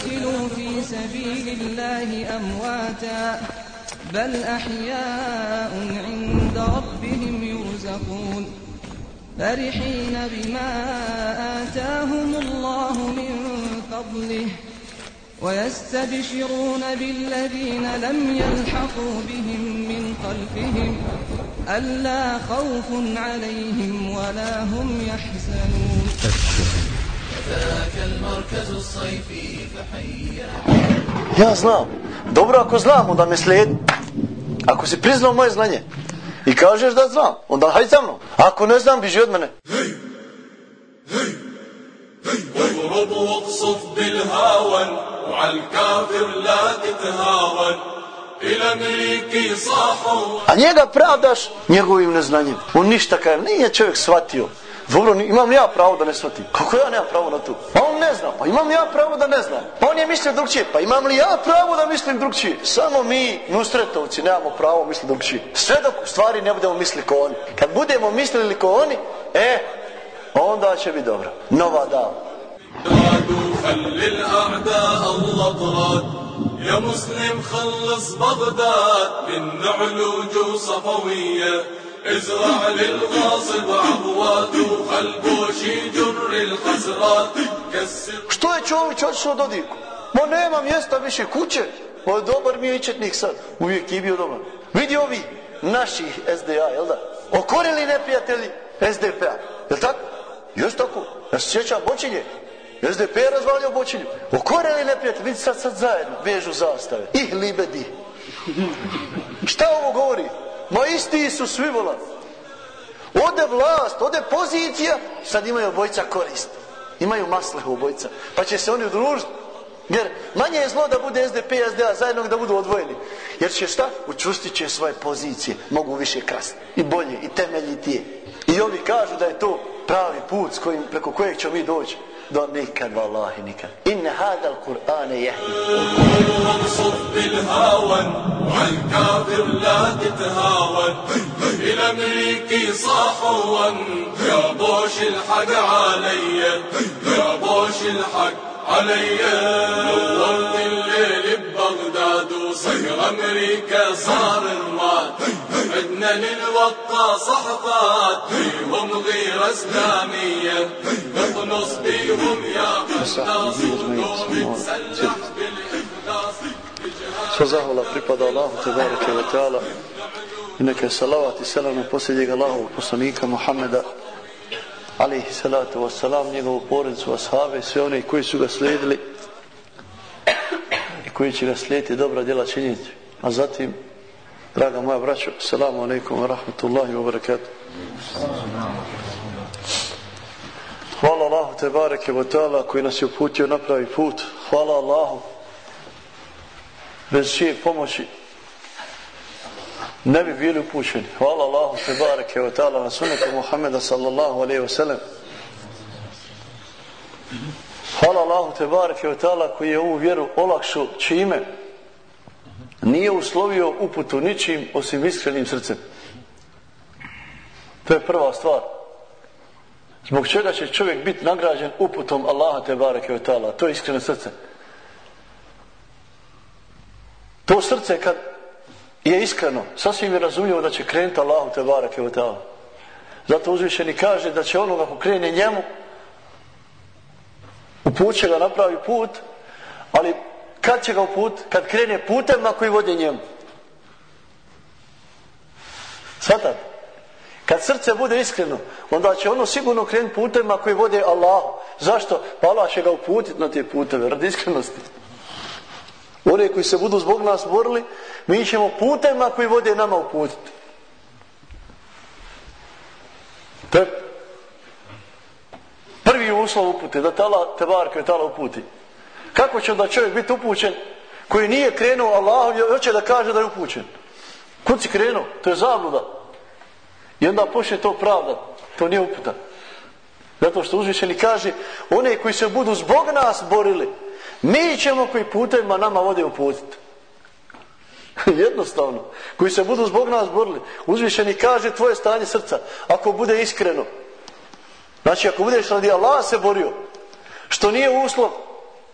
قتلوا في سبيل الله أمواتا بل أحياء عند ربهم يرزقون. فرحين بما آتاهم الله من فضله ويستبشرون بالذين لم يلحقوا بهم من خلفهم ألا خوف عليهم ولا هم يحزنون. ذاك المركز الصيفي فحيا Ja znam. Dobro ako znam, onda me slijedi. Ako si priznao moje znanje i kažeš da znam, onda hajde za mnom. Ako ne znam, biži od mene. واضرب واقصف بالهاون وعلى الكافر لا تتهاون إلى أمريكي صاحوا A njega pravdaš njegovim neznanjem. On ništa kaže, nije čovjek shvatio. Dobro, ni- imam li ja pravo da ne shvatim? Kako ja nemam pravo na to? Pa on ne zna, pa imam li ja pravo da ne znam? Pa on je mislio drugčije, pa imam li ja pravo da mislim drugčije? Samo mi, nusretovci, nemamo pravo misliti drugčije. Sve dok u stvari ne budemo mislili ko oni. Kad budemo mislili ko oni, e, onda će biti dobro. Nova dava. رادوا خلي الأعداء الأطراد يا مسلم خلص بغداد من نعلوج صفوية ازرع للغاصب عضوات وخلبوش يجر الحسرات كسر Što je čovjek otišao do diku? Ma nema mjesta više kuće. Ma je dobar mi je i četnik sad. Uvijek je bio dobar. Vidi ovi naših SDA, jel da? Okorili neprijatelji SDP-a. Jel tako? Još tako. Ja se sjećam Bočinje. SDP je razvalio Bočinju. Okorili neprijatelji. Vidi sad, sad zajedno. Vežu zastave. Ih libedi. Šta ovo govori? Ma isti su svi vola. Ode vlast, ode pozicija, sad imaju obojca korist. Imaju maslehu obojca. Pa će se oni udružiti. Jer manje je zlo da bude SDP i SDA zajedno da budu odvojeni. Jer će šta? Učustit će svoje pozicije. Mogu više krasti. I bolje, i temeljitije. I oni kažu da je to pravi put s kojim, preko kojeg ćemo mi doći. ضنيك والله نكا إن هذا القرآن يهدي. وكن واقصد بالهاون والكافر لا تتهاون إلى أمريكي صاحوا يا بوش الحق علي. يا بوش الحق علي. نورت الليل ببغداد وصير أمريكا صار الراد. عدنا للوطا صحفات فيهم غيرة إسلامية نطنص بيهم يا قناص ونقوم نتسلح بالإخلاص Sva zahvala pripada Allahu te bareke ve taala. I neka je salavat i selam na posljednjeg Allahovog poslanika Muhammeda alaihi salatu wassalam, njegovu porodicu, ashabe i sve one koji su ga slijedili i koji će ga slijediti dobra djela činiti. A zatim, draga moja braćo, salamu alaikum wa rahmatullahi wa barakatuh. Hvala Allahu te bareke ve taala koji nas je uputio na pravi put. Hvala Allahu bez čije pomoći ne bi bili upućeni. Hvala Allahu te bareke ve taala na sunnetu Muhameda sallallahu alejhi ve sellem. Hvala Allahu te bareke ve taala koji je ovu vjeru olakšao čime nije uslovio uputu ničim osim iskrenim srcem. To je prva stvar. Zbog čega će čovjek biti nagrađen uputom Allaha te bareke ve taala? To je iskreno srce. To srce kad je iskreno, sasvim je razumljivo da će krenuti Allahu te barake u ta'ala. Zato uzvišeni kaže da će onoga ko krene njemu, upuće ga napravi put, ali kad će ga uput? Kad krene putem na koji vode njemu. Svatat? Kad srce bude iskreno, onda će ono sigurno krenuti putem koji vode Allah. Zašto? Pa Allah će ga uputiti na te puteve, radi iskrenosti. One koji se budu zbog nas borili, mi ćemo putima koji vode nama uputiti. To je prvi uslov upute, da tala, te barke tala uputi. Kako će onda čovjek biti upućen koji nije krenuo Allahom i hoće da kaže da je upućen? Kud si krenuo? To je zabluda. I onda počne to pravda. To nije uputa. Zato što uzvišeni kaže, one koji se budu zbog nas borili, mi ćemo koji putevima nama vode uputiti. Jednostavno. Koji se budu zbog nas borili. Uzvišeni kaže tvoje stanje srca. Ako bude iskreno. Znači ako budeš radi Allah se borio. Što nije uslov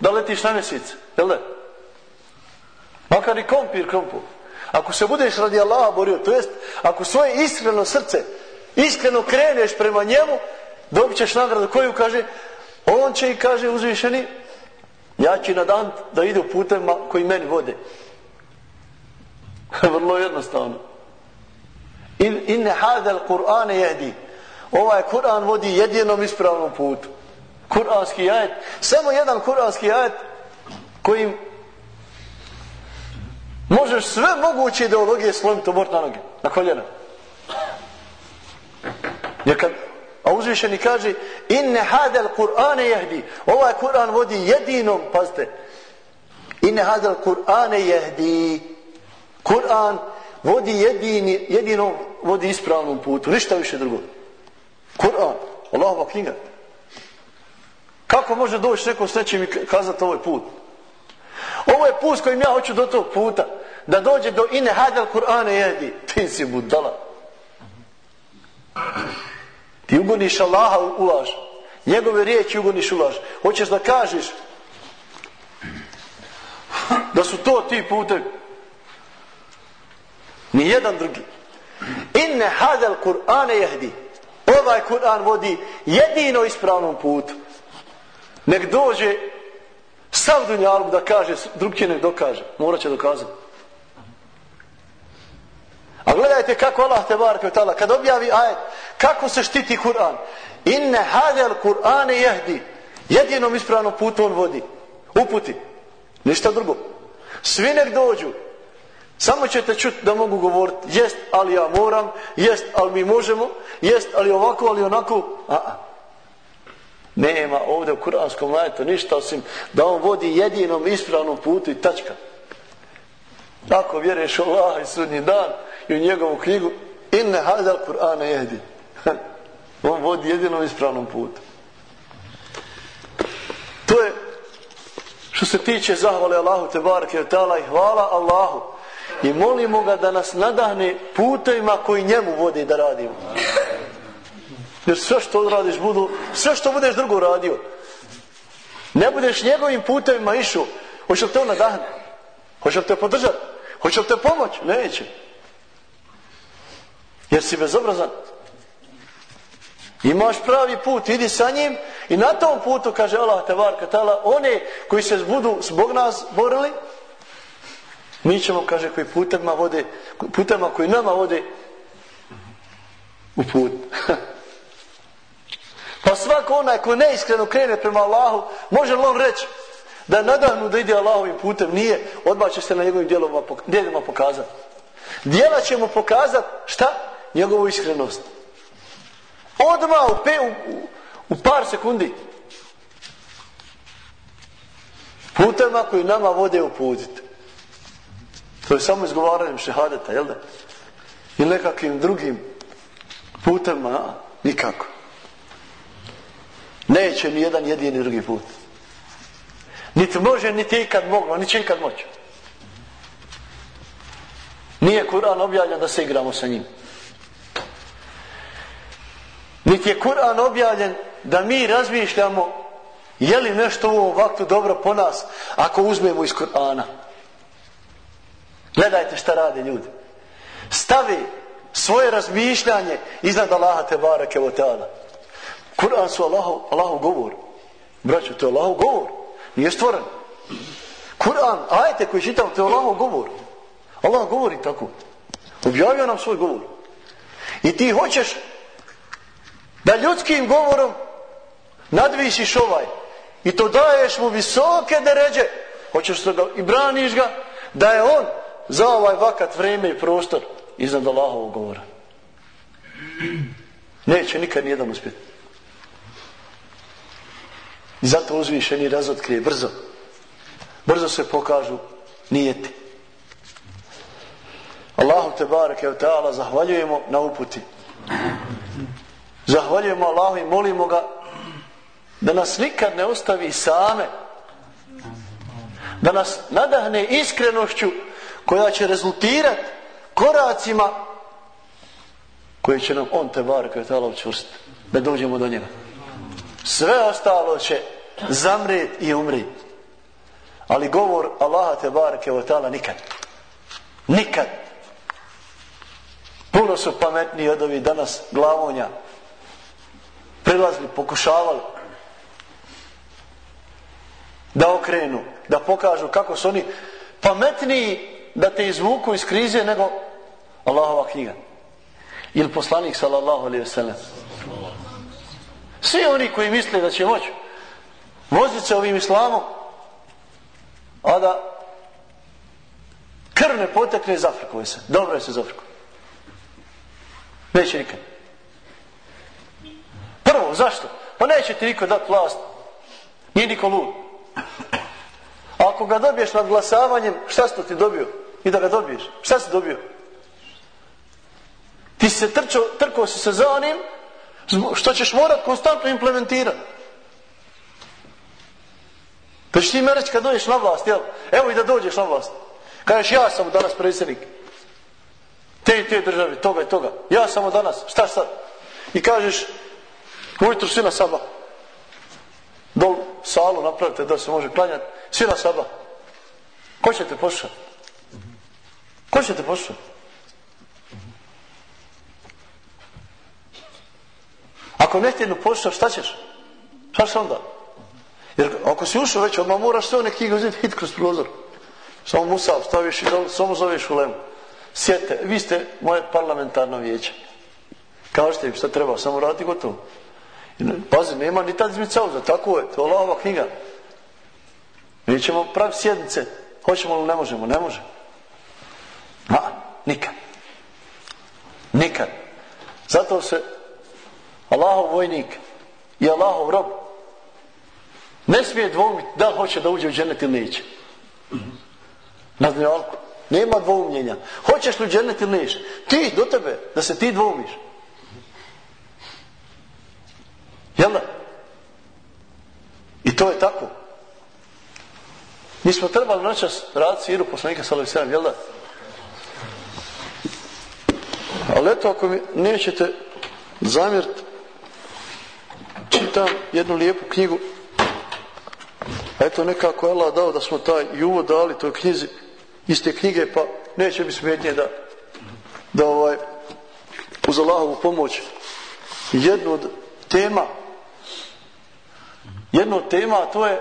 da letiš na mjesec, jel da? Makar i kompir krompu. Ako se budeš radi Allaha borio, to jest, ako svoje iskreno srce, iskreno kreneš prema njemu, dobit ćeš nagradu koju kaže, on će i kaže uzvišeni, ja ću na dan da idu putem koji meni vode. Vrlo jednostavno. In, inne hadel Kur'ane jehdi. Ovaj Kur'an vodi jedinom ispravnom putu. Kur'anski ajet. Samo jedan kur'anski ajet kojim možeš sve moguće ideologije slomiti obort na noge. Na koljena. Jer kad a uzvišeni kaže inne hadel Kur'ane jehdi. Ovaj Kur'an vodi jedinom, pazite, inne hadel Kur'ane jehdi. Kur'an vodi jedini, jedinom vodi ispravnom putu. Ništa više drugo. Kur'an, Allahova knjiga. Kako može doći neko s nečim i kazati ovaj put? Ovo je put s kojim ja hoću do tog puta. Da dođe do ine hadel Kur'ane jedi. Ti si budala. Ti ugoniš Allaha ulaž. Njegove riječi ugoniš ulaž. Hoćeš da kažeš da su to ti putevi. Ni jedan drugi. Inne hadel Kur'ane jehdi. Ovaj Kur'an vodi jedino ispravnom putu. Nek dođe sav dunjalog da kaže, drugće ne dokaže. Morat će dokazati. A gledajte kako Allah te barke tala, kad objavi ajet, kako se štiti Kur'an. Inne hadel Kur'ane jehdi. Jedinom ispravnom putu on vodi. Uputi. Ništa drugo. Svi nek dođu. Samo ćete čuti da mogu govoriti, jest, ali ja moram, jest, ali mi možemo, jest, ali ovako, ali onako. A, a. Nema ovdje u kuranskom ajetu ništa osim da on vodi jedinom ispravnom putu i tačka. Ako vjeruješ u Allah i sudnji dan i u njegovu knjigu, inne hadal Kur'ana jedi. on vodi jedinom ispravnom putu. To je što se tiče zahvale Allahu te barke i hvala Allahu i molimo ga da nas nadahne putevima koji njemu vode da radimo. Jer sve što odradiš budu, sve što budeš drugo radio, ne budeš njegovim putevima išao, hoće li te on nadahne? Hoće li te podržati? Hoće li te pomoć? Neće. Jer si bezobrazan. Imaš pravi put, idi sa njim i na tom putu, kaže Allah te varka tala, one koji se budu zbog nas borili, Mi ćemo, kaže, koji putama vode, putama koji nama vode u put. pa svako onaj ko neiskreno krene prema Allahu, može li on reći da nadahnu da ide Allahovim putem? Nije, odmah će se na njegovim djelima pokazati. Djela će mu pokazati šta? Njegovu iskrenost. Odmah u, pe, u, u par sekundi. Putama koji nama vode u. To je samo izgovaranjem šehadeta, jel da? I nekakvim drugim putama, nikako. Neće ni jedan jedini drugi put. Niti može, niti ikad moglo, niti će ikad moći. Nije Kur'an objavljen da se igramo sa njim. Niti je Kur'an objavljen da mi razmišljamo je li nešto u ovom vaktu dobro po nas ako uzmemo iz Kur'ana. Gledajte šta rade ljudi. Stavi svoje razmišljanje iznad Allaha te barake o teala. Kur'an su Allahov, Allahu govor. Braćo, to je Allahov govor. Nije stvoren. Kur'an, ajte koji čitam, to je Allahov govor. Allah govori tako. Objavio nam svoj govor. I ti hoćeš da ljudskim govorom nadvisiš ovaj i to daješ mu visoke deređe hoćeš da i braniš ga da je on za ovaj vakat vreme i prostor iznad Allahovog govora. Neće nikad nijedan uspjeti. I zato uzvišeni razotkrije brzo. Brzo se pokažu nijeti. Allahu te barek ta'ala zahvaljujemo na uputi. Zahvaljujemo Allahu i molimo ga da nas nikad ne ostavi same. Da nas nadahne iskrenošću koja će rezultirati koracima koje će nam on te bar koje je da dođemo do njega sve ostalo će zamre i umri Ali govor Allaha te barke o tala nikad. Nikad. Puno su pametniji od ovih danas glavonja. Prilazili, pokušavali da okrenu, da pokažu kako su oni pametniji da te izvuku iz krize nego Allahova knjiga. Ili poslanik sallallahu alaihi ve sellem. Svi oni koji misle da će moći vozit se ovim islamom, a da krv ne potekne iz Afrikove se. Dobro je se iz Afrikove. Neće nikad. Prvo, zašto? Pa neće ti niko dati vlast. Nije niko lud. Ako ga dobiješ nad glasavanjem, šta si ti dobio? I da ga dobiješ. Šta si dobio? Ti se trčao, trkao si se za onim što ćeš morat konstantno implementirati. Pa ćeš ti me reći kad dođeš na vlast, jel? Evo i da dođeš na vlast. Kažeš ja sam danas predsjednik. Te i te države, toga i toga. Ja sam danas, šta sad? I kažeš, ujutru svi na sabah. Dol salu napravite da se može klanjati. Svi na sabah. Ko će te poslušati? Ko će te poslušati? Ako ne htjenu poslušati, šta ćeš? Šta će onda? Jer ako si ušao već, odmah moraš sve one knjige uzeti hit kroz prozor. Samo Musa staviš i samo zoveš u lemu. Sjete, vi ste moje parlamentarno vijeće. Kažete im šta treba, samo raditi gotovo. Pazi, nema ni tad izmicauza, tako je, to je ova knjiga. Mi ćemo pravi sjednice, hoćemo li ne možemo, ne možemo. Ma, nikad. Nikad. Zato se Allahov vojnik i Allahov rob ne smije dvomiti da hoće da uđe u dženet ili neće. Na dnjalku. Nema dvoumljenja. Hoćeš li u dženet ili neće? Ti, do tebe, da se ti dvoumiš. Jel da? I to je tako. Mi smo trebali noćas raditi siru poslanika Salavi Sram, jel da? Ali eto, ako mi nećete zamjeriti, čitam jednu lijepu knjigu. Eto, nekako je Allah dao da smo taj juvo dali toj knjizi, iste knjige, pa neće mi smetnje da, da ovaj, uz Allahovu pomoć jednu od tema jedno tema, a to je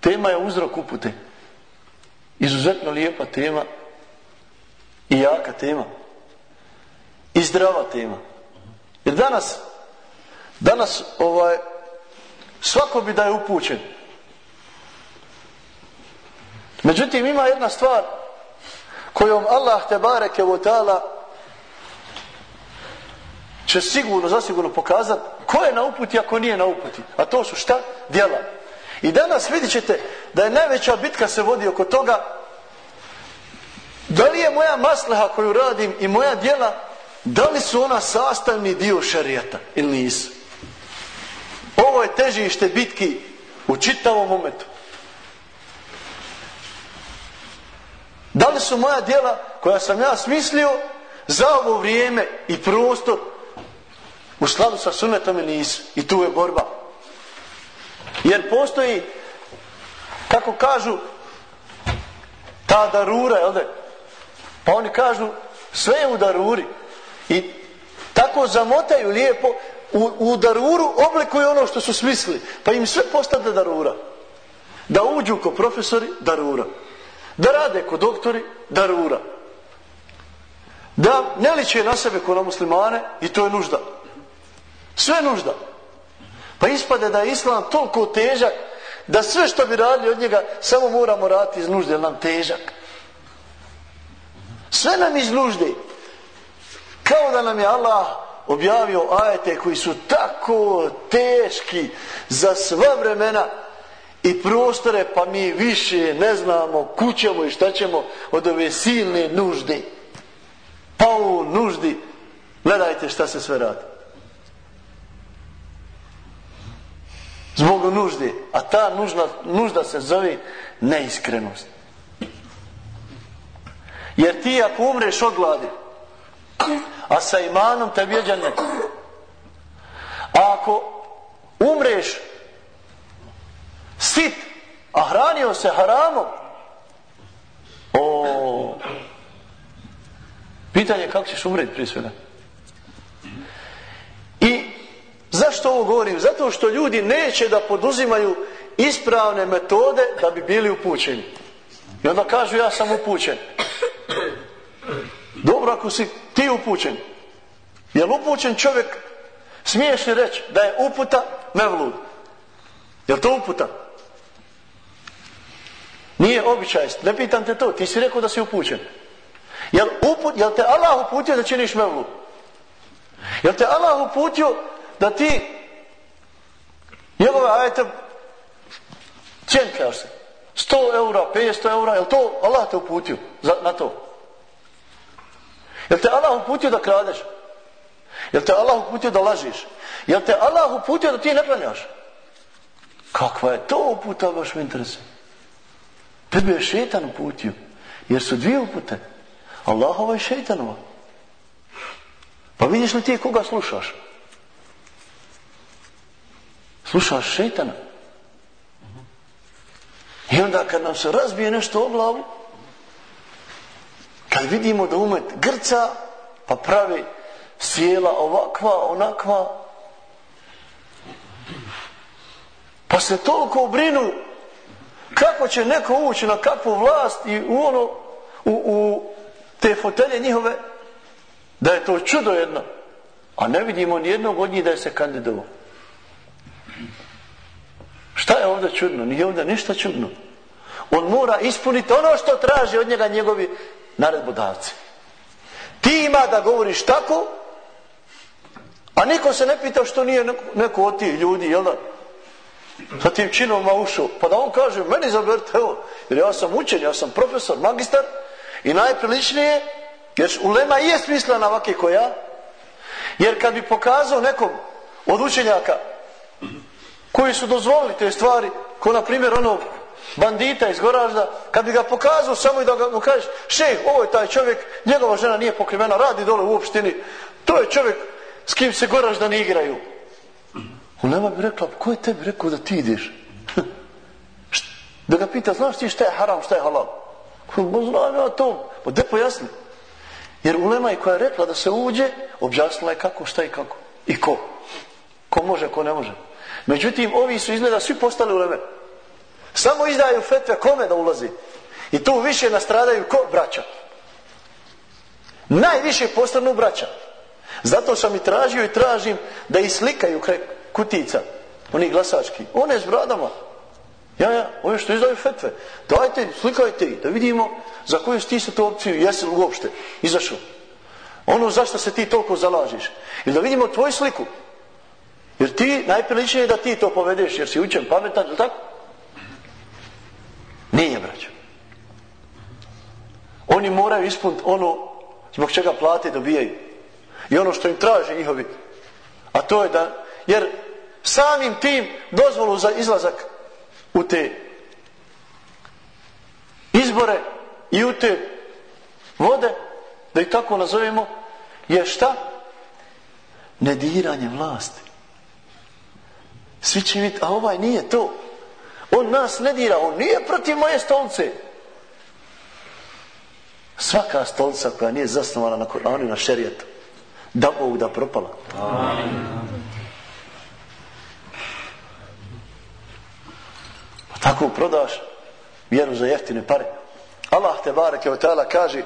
tema je uzrok upute. Izuzetno lijepa tema i jaka tema. I zdrava tema. Jer danas danas ovaj svako bi da je upućen. Međutim, ima jedna stvar kojom Allah te bareke u ta'ala će sigurno, zasigurno pokazati ko je na uputi ako nije na uputi. A to su šta? Djela. I danas vidit ćete da je najveća bitka se vodi oko toga da li je moja masleha koju radim i moja djela da li su ona sastavni dio šarijata ili nisu. Ovo je težište bitki u čitavom momentu. Da li su moja djela koja sam ja smislio za ovo vrijeme i prostor u skladu sa sunetom ili nisu. I tu je borba. Jer postoji, kako kažu, ta darura, jel da? Pa oni kažu, sve je u daruri. I tako zamotaju lijepo, u, u daruru oblikuju ono što su smislili. Pa im sve postade darura. Da uđu ko profesori, darura. Da rade ko doktori, darura. Da ne liče na sebe ko na muslimane, i to je nužda. Sve je nužda. Pa ispade da je islam toliko težak da sve što bi radili od njega samo moramo raditi iz nužde, jer nam težak. Sve nam iz nužde. Kao da nam je Allah objavio ajete koji su tako teški za sva vremena i prostore, pa mi više ne znamo kućemo i šta ćemo od ove silne nužde. Pa u nuždi, gledajte šta se sve radi. zbog nužde. A ta nužda, nužda se zove neiskrenost. Jer ti ako umreš od gladi, a sa imanom te vjeđa neko. A ako umreš sit a hranio se haramom, o, pitanje je kako ćeš umreti prije svega. I zašto ovo govorim? Zato što ljudi neće da poduzimaju ispravne metode da bi bili upućeni. I onda kažu ja sam upućen. Dobro ako si ti upućen. Jel upućen čovjek smiješ li reći da je uputa mevlud? Jel to uputa? Nije običaj. Ne pitam te to. Ti si rekao da si upućen. Jel, uput, jel te Allah uputio da činiš mevlu? Jel te Allah uputio da ti njegove ajete čenkaš se? 100 eura, 500 eura, jel to Allah te uputio za, na to? Jel te Allah uputio da kradeš? Jel te Allah uputio da lažiš? Jel te Allah uputio da ti ne planjaš? Kakva je to uputa baš me interesuje? Tebe je šetan uputio. Jer su dvije upute. Allahova i šetanova. Pa vidiš li ti koga slušaš? Slušaš šetana. I onda kad nam se razbije nešto o glavu, kad vidimo da umet grca, pa pravi sjela ovakva, onakva, pa se toliko brinu kako će neko ući na kakvu vlast i u ono, u, u te fotelje njihove, da je to čudo jedno. A ne vidimo ni jednog od njih da je se kandidovao. Šta je ovdje čudno? Nije ovdje ništa čudno. On mora ispuniti ono što traži od njega njegovi naredbodavci. Ti ima da govoriš tako, a niko se ne pita što nije neko, neko od tih ljudi, jel da? Sa tim činovima ušao. Pa da on kaže, meni zaberite, evo, jer ja sam učen, ja sam profesor, magistar, i najpriličnije, jer ulema i je smisla na ovake koja, jer kad bi pokazao nekom od učenjaka, koji su dozvolili te stvari, ko na primjer onog bandita iz Goražda, kad bi ga pokazao samo i da ga mu kažeš, šej, ovo je taj čovjek, njegova žena nije pokrivena, radi dole u opštini, to je čovjek s kim se Goražda ne igraju. Ulema bi rekla, pa ko je tebi rekao da ti ideš? da ga pita, znaš ti šta je haram, šta je halal? Ko znam ja to, pa de pojasni. Jer ulema je koja je rekla da se uđe, objasnila je kako, šta i kako. I ko. Ko može, ko ne može. Međutim, ovi su izgleda svi postali uleme. Samo izdaju fetve kome da ulazi. I tu više nastradaju ko? Braća. Najviše postanu braća. Zato sam i tražio i tražim da ih slikaju kraj kutica. Oni glasački. One s bradama. Ja, ja, ove što izdaju fetve. Dajte, slikajte ih, da vidimo za koju ti se to opciju, jesi li uopšte izašao. Ono zašto se ti toliko zalažiš. Ili da vidimo tvoju sliku. Jer ti, najpriličnije je da ti to povedeš, jer si učen, pametan, ili tako? Nije, braćo. Oni moraju ispuniti ono zbog čega plate dobijaju. I ono što im traže njihovi. A to je da, jer samim tim dozvolu za izlazak u te izbore i u te vode, da ih tako nazovemo, je šta? Nediranje vlasti. Svi će vidjeti, a ovaj nije to. On nas ne dira, on nije protiv moje stolce. Svaka stolca koja nije zasnovana na Koranu na šerijetu, da Bog da propala. Amin. tako prodaš vjeru za jeftine pare. Allah te bareke o ta'ala kaže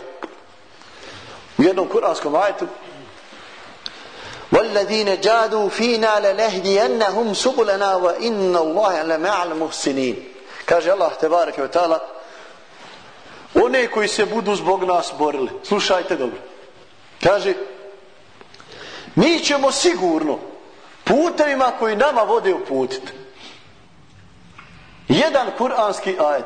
u jednom kuranskom ajetu والذين جادوا فينا لنهدينهم سبلنا وإن الله لمع المحسنين kaže Allah tebareke ve taala one koji se budu zbog nas borili slušajte dobro kaže mi ćemo sigurno putevima koji nama vode uputiti jedan kuranski ajet.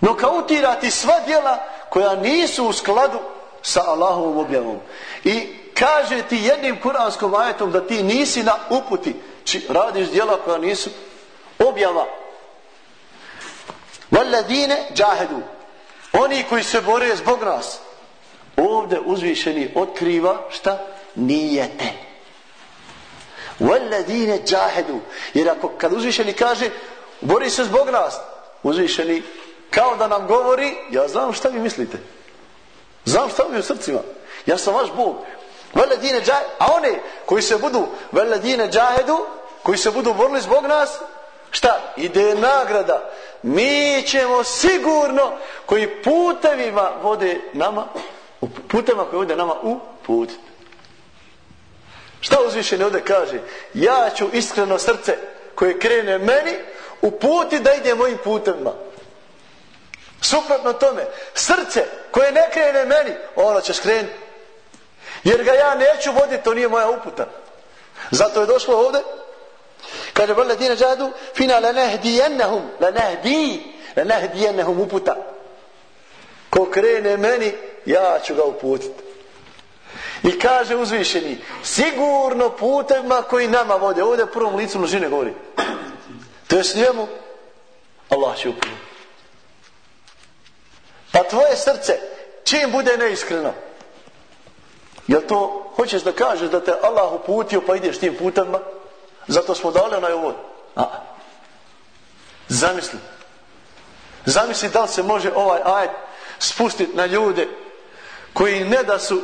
Nokautirati sva djela koja nisu u skladu sa Allahovom objavom. I kaže ti jednim kuranskom ajetom da ti nisi na uputi. Či radiš djela koja nisu objava. Valadine džahedu. Oni koji se bore zbog nas. Ovde uzvišeni otkriva šta? Nijete valadine جَاهَدُوا jer ako kad uzvišeni kaže bori se zbog nas. Uzvišeni, kao da nam govori, ja znam šta vi mislite. Znam šta mi u srcima. Ja sam vaš Bog. Veledine džahedu, a one koji se budu veledine džahedu, koji se budu borili zbog nas, šta? Ide nagrada. Mi ćemo sigurno koji putevima vode nama, putevima koji vode nama u put. Šta uzvišeni ovdje kaže? Ja ću iskreno srce koje krene meni u puti da ide mojim putevima. Suprotno tome, srce koje ne krene meni, ono će skrenuti. Jer ga ja neću voditi, to nije moja uputa. Zato je došlo ovdje, kaže vrle dine džadu, fina la nehdijennehum, la nehdi, la nehdijennehum uputa. Ko krene meni, ja ću ga uputiti. I kaže uzvišeni, sigurno putevima koji nama vode, ovdje prvom licu množine govori. To je s njemu, Allah će uputiti. Pa tvoje srce, čim bude neiskreno, jel to hoćeš da kažeš da te Allah uputio pa ideš tim putevima? Zato smo dali onaj uvod. A, zamisli. Zamisli da li se može ovaj ajd spustiti na ljude koji ne da su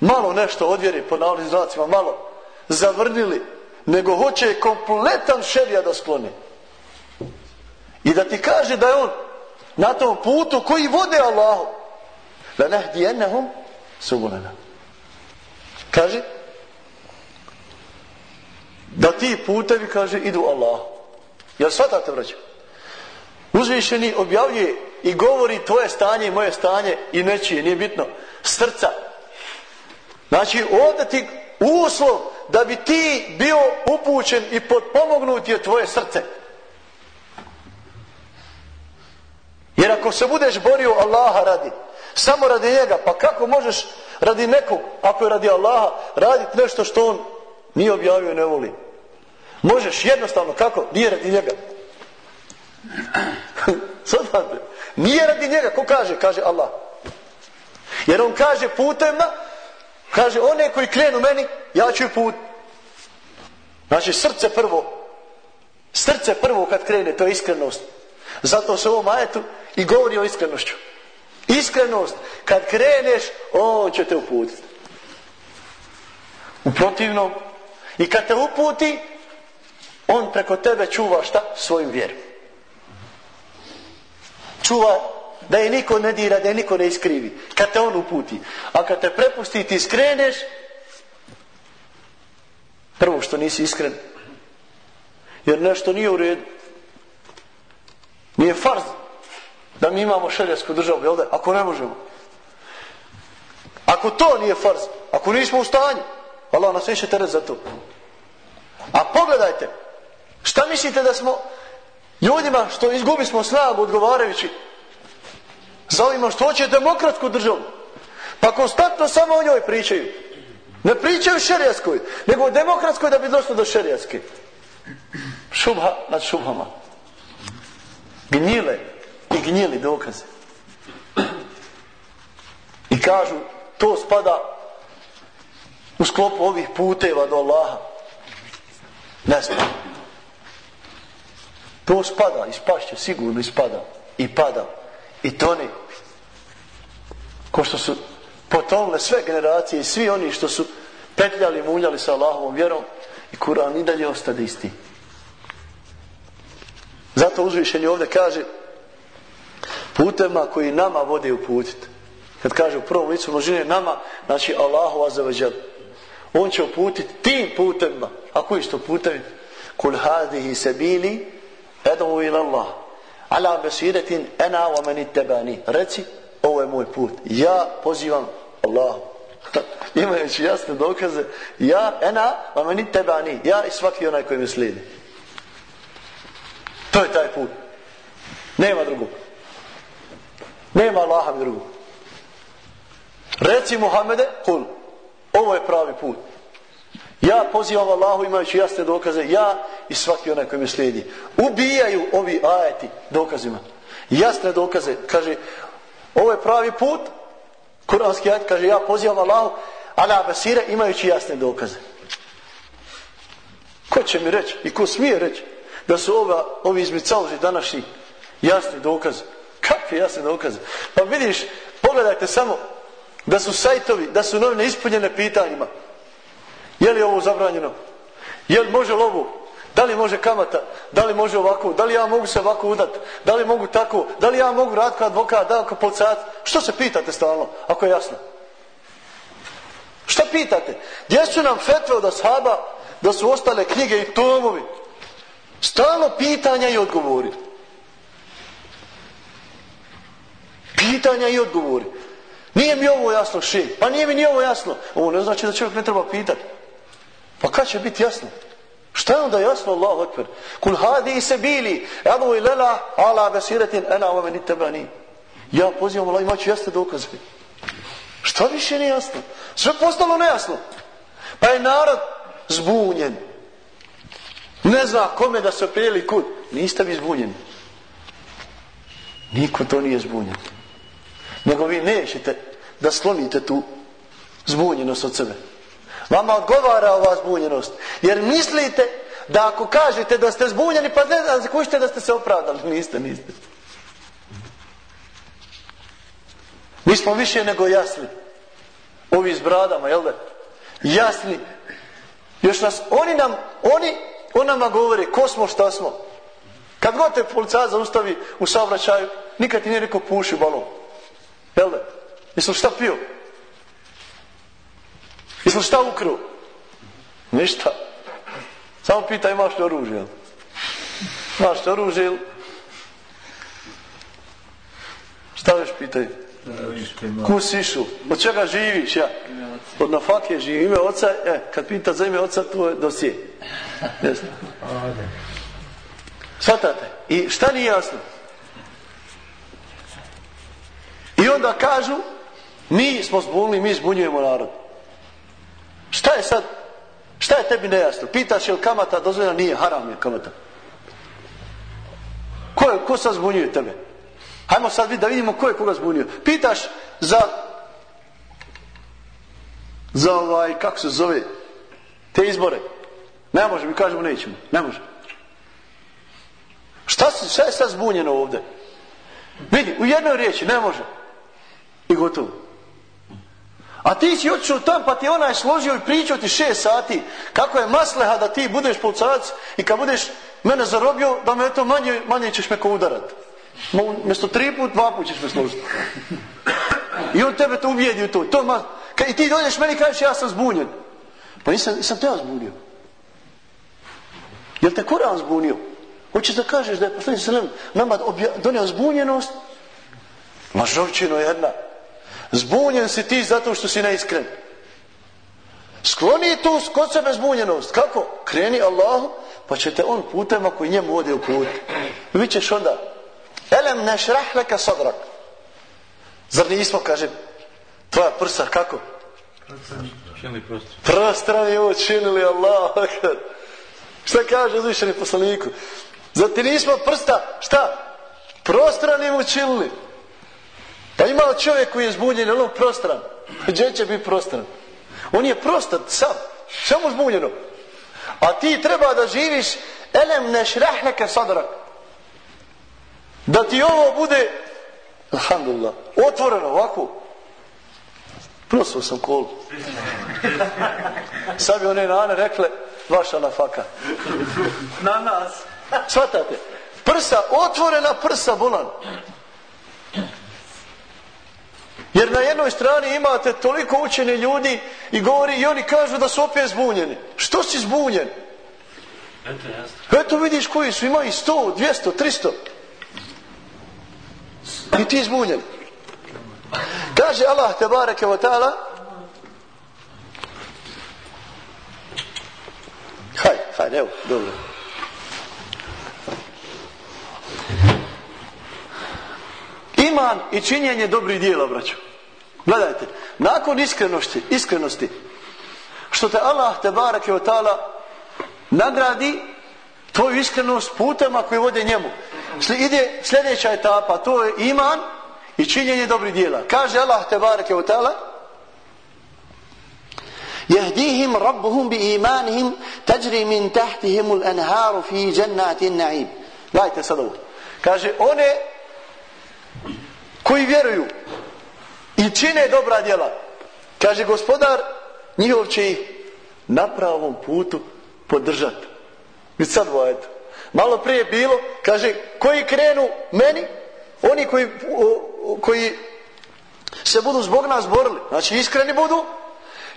malo nešto odvjeri po navodnim znacima, malo zavrnili, nego hoće kompletan šerija da skloni. I da ti kaže da je on na tom putu koji vode Allahu la nahdiyannahum subulana. Kaže da ti putevi kaže idu Allah jel shvatate braćo? Uzvišeni objavljuje i govori tvoje stanje i moje stanje i nečije, nije bitno. Srca znači ovdje ti uslov da bi ti bio upućen i potpomognut je tvoje srce Jer ako se budeš borio Allaha radi, samo radi njega, pa kako možeš radi nekog, ako je radi Allaha, raditi nešto što on nije objavio i ne voli? Možeš jednostavno, kako? Nije radi njega. Sada, Nije radi njega, ko kaže? Kaže Allah. Jer on kaže putem, kaže one koji krenu meni, ja ću put. Znači srce prvo, srce prvo kad krene, to je iskrenost. Zato se u ovom ajetu i govori o iskrenošću. Iskrenost, kad kreneš, on će te uputiti. U protivnom, i kad te uputi, on preko tebe čuva šta? Svoju vjeru. Čuva da je niko ne dira, da je niko ne iskrivi. Kad te on uputi. A kad te prepusti ti skreneš, prvo što nisi iskren, jer nešto nije u redu, Nije farz da mi imamo šeljesku državu, jel da? Ako ne možemo. Ako to nije farz, ako nismo u stanju, Allah nas više teret za to. A pogledajte, šta mislite da smo ljudima što izgubi smo snagu odgovarajući Zovimo što hoće demokratsku državu, pa konstantno samo o njoj pričaju. Ne pričaju šerijaskoj, nego o demokratskoj da bi došlo do šerijaske. Šubha nad šubhama gnjile i gnjili dokaze. I kažu, to spada u sklopu ovih puteva do Allaha. Ne spada. To spada, ispašće, sigurno ispada. I pada. I toni. Ko što su potonule sve generacije i svi oni što su petljali, muljali sa Allahovom vjerom i Kur'an i dalje ostade isti. Zato uzvišenje ovdje kaže putema koji nama vode uputiti. Kad kaže u prvom licu množine nama, znači Allahu azzavadžel. On će uputiti tim putemima. A koji što putevi? Kul hadihi sabili edu ila Allah. Ala besiretin ena wa meni tebani. Reci, ovo je moj put. Ja pozivam Allahu. Imajući jasne dokaze, ja ena wa meni tebani. Ja i svaki onaj koji mi slijedi. To je taj put. Nema drugog. Nema Allaha mi drugog. Reci Muhammede, kul, ovo je pravi put. Ja pozivam Allahu imajući jasne dokaze, ja i svaki onaj koji me slijedi. Ubijaju ovi ajeti dokazima. Jasne dokaze, kaže, ovo je pravi put, kuranski ajet, kaže, ja pozivam Allahu, ala basire imajući jasne dokaze. Ko će mi reći i ko smije reći da su ova, ovi izmicaloži današnji jasni dokaze? Kakve jasne dokaze? Pa vidiš, pogledajte samo da su sajtovi, da su novine ispunjene pitanjima. Je li ovo zabranjeno? Je li može ovo? Da li može kamata? Da li može ovako? Da li ja mogu se ovako udat? Da li mogu tako? Da li ja mogu rad kao advokat? Da li kao policajac? Što se pitate stalno? Ako je jasno. Šta pitate? Gdje su nam fetve od ashaba da su ostale knjige i tomovi? Stalno pitanja i odgovori. Pitanja i odgovori. Nije mi ovo jasno še. Pa nije mi ni ovo jasno. Ovo ne znači da čovjek ne treba pitati. Pa kad će biti jasno? Šta je onda jasno Allahu akbar? Kul hadi i sebili, edu i lela ala besiretin ena ove ni tebani. Ja pozivam Allah imaću jasne dokaze. Šta više nije jasno? Sve postalo nejasno. Pa je narod zbunjen. Ne zna kome da se prijeli kud. Niste vi zbunjeni. Niko to nije zbunjen. Nego vi nećete da sklonite tu zbunjenost od sebe. Vama odgovara ova zbunjenost. Jer mislite da ako kažete da ste zbunjeni, pa ne da zakušite da ste se opravdali. Niste, niste. Mi smo više nego jasni. Ovi s bradama, jel da? Jasni. Još nas, oni nam, oni on nama govori ko smo, šta smo. Kad god te policaja zaustavi u saobraćaju, nikad ti nije rekao puši balon. Jel da? Jesi šta pio? Jesi šta ukru? Ništa. Samo pita imaš li oružje? Imaš li oružje ili? Šta još pitaj? Ku si išu? Od čega živiš ja? Od nafake živi. Ime oca, e, kad pita za ime oca, to je dosije. Jeste. Svatate? I šta nije jasno? I onda kažu, mi smo zbunili, mi zbunjujemo narod. Šta je sad? Šta je tebi nejasno? Pitaš je li kamata dozvoljena? Nije, haram je kamata. Ko, je, ko sad zbunjuje tebe? Hajmo sad vidjeti da vidimo ko je koga zbunio. Pitaš za za ovaj, kako se zove, te izbore. Ne može, mi kažemo nećemo. Ne može. Šta, se, šta je sad zbunjeno ovde? Vidi, u jednoj riječi, ne može. I gotovo. A ti si otišao tam pa ti onaj složio i pričao ti šest sati kako je masleha da ti budeš policajac i kad budeš mene zarobio da me to manje, manje ćeš me ko udarat. Mjesto tri put, dva put ćeš me složiti. I on tebe to ubijedi u to. to ma... I ti dođeš meni i kažeš ja sam zbunjen. Pa nisam, nisam te ja zbunio. Jel te Koran zbunio? Hoćeš da kažeš da je poslanik se nama donio zbunjenost? Mažovčino jedna. Zbunjen si ti zato što si neiskren. Skloni tu kod sebe zbunjenost. Kako? Kreni Allahu, pa će te on putem ako i njemu vodi u put. Vi ćeš onda Elem nešrah leka sadrak. Zar nismo, kaže, tvoja prsa, kako? Prostrani učinili Allah. Šta kaže uzvišeni poslaniku? Zar ti nismo prsta, šta? Prostrani učinili. Pa ima čovjek koji je zbunjen, on prostran. Gdje će biti prostran? On je prostan, sam. Samo zbunjeno. A ti treba da živiš elem nešrah leka sadrak da ti ovo bude alhamdulillah otvoreno ovako prosuo sam kolu sad bi one nane rekle vaša nafaka na nas shvatate prsa, otvorena prsa bolan jer na jednoj strani imate toliko učeni ljudi i govori i oni kažu da su opet zbunjeni što si zbunjen eto vidiš koji su imaju 100, 200, 300 I ti zbunjen. Kaže Allah te bareke wa ta'ala Haj, haj, evo, dobro. Iman i činjenje dobrih dijela, braću. Gledajte, nakon iskrenosti, iskrenosti, što te Allah te bareke wa ta'ala nagradi tvoju iskrenost putama koji vode njemu. Ide sljedeća etapa, to je iman i činjenje dobrih dijela. Kaže Allah te bareke u tela, Jehdihim rabbuhum bi imanihim tajri min tahtihim ul anharu fi džennati na'im. Gledajte sad ovo. Kaže, one koji vjeruju i čine dobra djela, kaže gospodar, njihov će ih na pravom putu podržati. I sad vojete. Malo prije bilo, kaže, koji krenu meni, oni koji, koji se budu zbog nas borili, znači iskreni budu,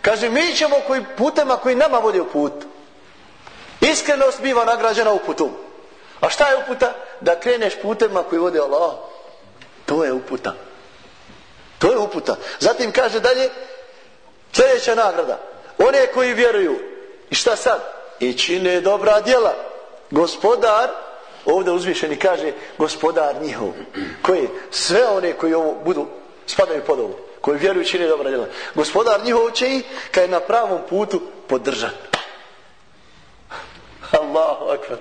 kaže, mi ćemo koji putema koji nama vodi u put. Iskrenost biva nagrađena uputom. A šta je uputa? Da kreneš putema koji vode Allah. To je uputa. To je uputa. Zatim kaže dalje, sljedeća nagrada. One koji vjeruju, i šta sad? I čine dobra djela. Gospodar, ovdje uzvišeni kaže, gospodar njihov. Koji? Sve one koji ovo budu, spadaju pod ovo. Koji vjeruju i čine dobra djela. Gospodar njihov će i, kad je na pravom putu, podržati. Allahu akbar.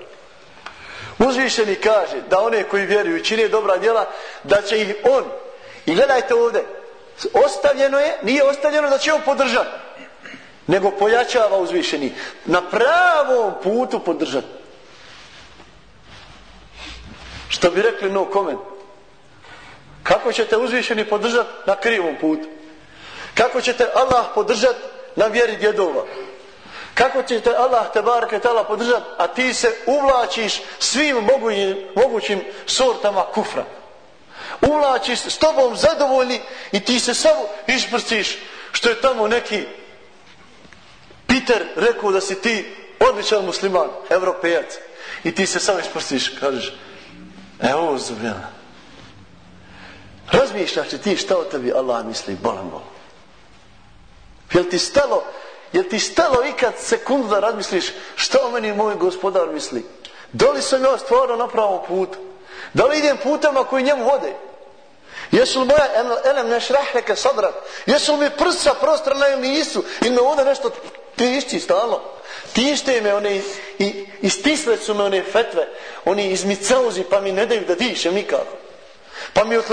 Uzvišeni kaže da one koji vjeruju i čine dobra djela, da će ih on, i gledajte ovdje, ostavljeno je, nije ostavljeno da će on podržati, nego pojačava uzvišeni, na pravom putu podržati. Što bi rekli no comment? Kako ćete uzvišeni podržati na krivom putu? Kako ćete Allah podržati na vjeri djedova? Kako će te Allah te barke tala podržati, a ti se uvlačiš svim mogućim, mogućim sortama kufra. Uvlačiš s tobom zadovoljni i ti se samo išprciš što je tamo neki Peter rekao da si ti odličan musliman, evropejac. I ti se samo išprstiš, kažeš, evo zubjena. Razmišljaš li ti šta o tebi Allah misli, bolam bol. Jel ti stalo Jel ti stalo ikad sekundu da razmisliš što o meni moj gospodar misli? Da li sam ja stvarno na pravom putu? Da li idem putama koji njemu vode? Jesu li moja elem nešrah neke sadrat? Jesu li mi prsa prostrana ili nisu? Ili me ovdje nešto tišći stalno? Tište me one i istisle su me one fetve. Oni izmicauzi pa mi ne daju da dišem nikako. Pa mi od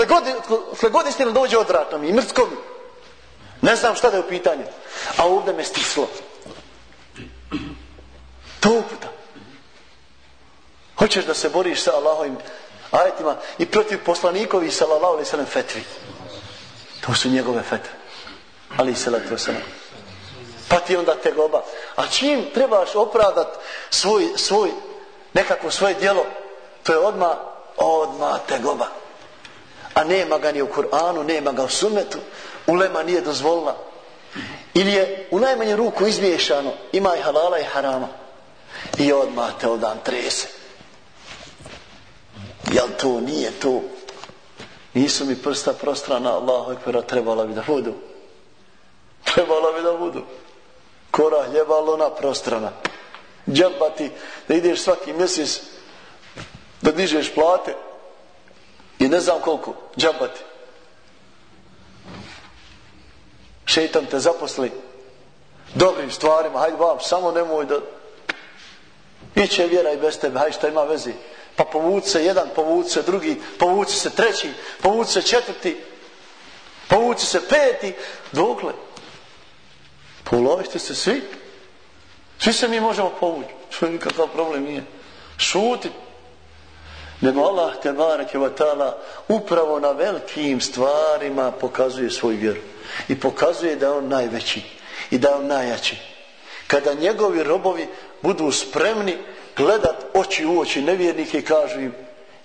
god istina dođe odvratno mi i mrtko mi. Ne znam šta da je u pitanju. A ovdje me stislo. To uputa. Hoćeš da se boriš sa Allahovim ajetima i protiv poslanikovi sa Allahovim sallam fetvi. To su njegove fetve. Ali se leto. Pa ti onda te goba. A čim trebaš opravdat svoj, svoj, nekako svoje dijelo, to je odma odma te goba. A nema ga ni u Kur'anu, nema ga u sunnetu, ulema nije dozvolila. Ili je u najmanju ruku izmiješano, ima i halala i harama. I odmah te odan trese. Jel to nije to? Nisu mi prsta prostrana, Allahu ekvera, trebala bi da budu. Trebala bi da budu. Kora hljeba, lona prostrana. Dželba ti da ideš svaki mjesec da dižeš plate i ne znam koliko, dželba ti. Šeitan te zaposli dobrim stvarima, hajde vam, samo nemoj da iće vjera i bez tebe, hajde šta ima vezi. Pa povuci se jedan, povuci se drugi, povuci se treći, povuci se četvrti, povuci se peti, dokle? Polovite se svi. Svi se mi možemo povući. Što nikakav problem nije. Šuti. Nego Allah te barake vatala upravo na velikim stvarima pokazuje svoju vjeru i pokazuje da je on najveći i da je on najjači. Kada njegovi robovi budu spremni gledat oči u oči nevjernike i kažu im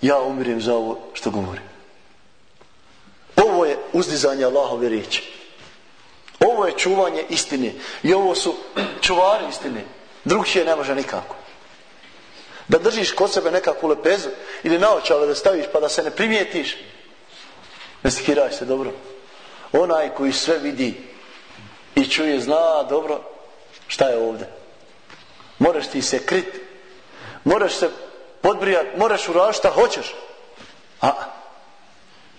ja umirem za ovo što govorim. Ovo je uzdizanje Allahove riječi. Ovo je čuvanje istine. I ovo su čuvari istine. Drugšije ne može nikako. Da držiš kod sebe nekakvu lepezu ili naočale da staviš pa da se ne primijetiš. Ne sikiraj se dobro onaj koji sve vidi i čuje, zna dobro šta je ovdje. Moraš ti se krit, moraš se podbrijat, moraš uraš šta hoćeš. A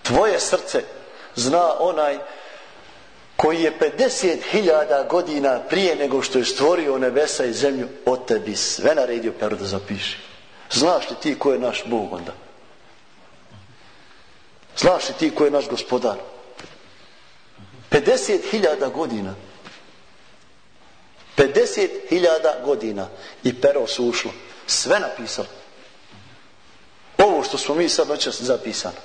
tvoje srce zna onaj koji je 50.000 godina prije nego što je stvorio nebesa i zemlju od tebi sve naredio pero da zapiši. Znaš li ti ko je naš Bog onda? Znaš li ti ko je naš gospodar? 50.000 godina. 50.000 godina i pero su ušlo. Sve napisalo. Ovo što smo mi sad noćas zapisano.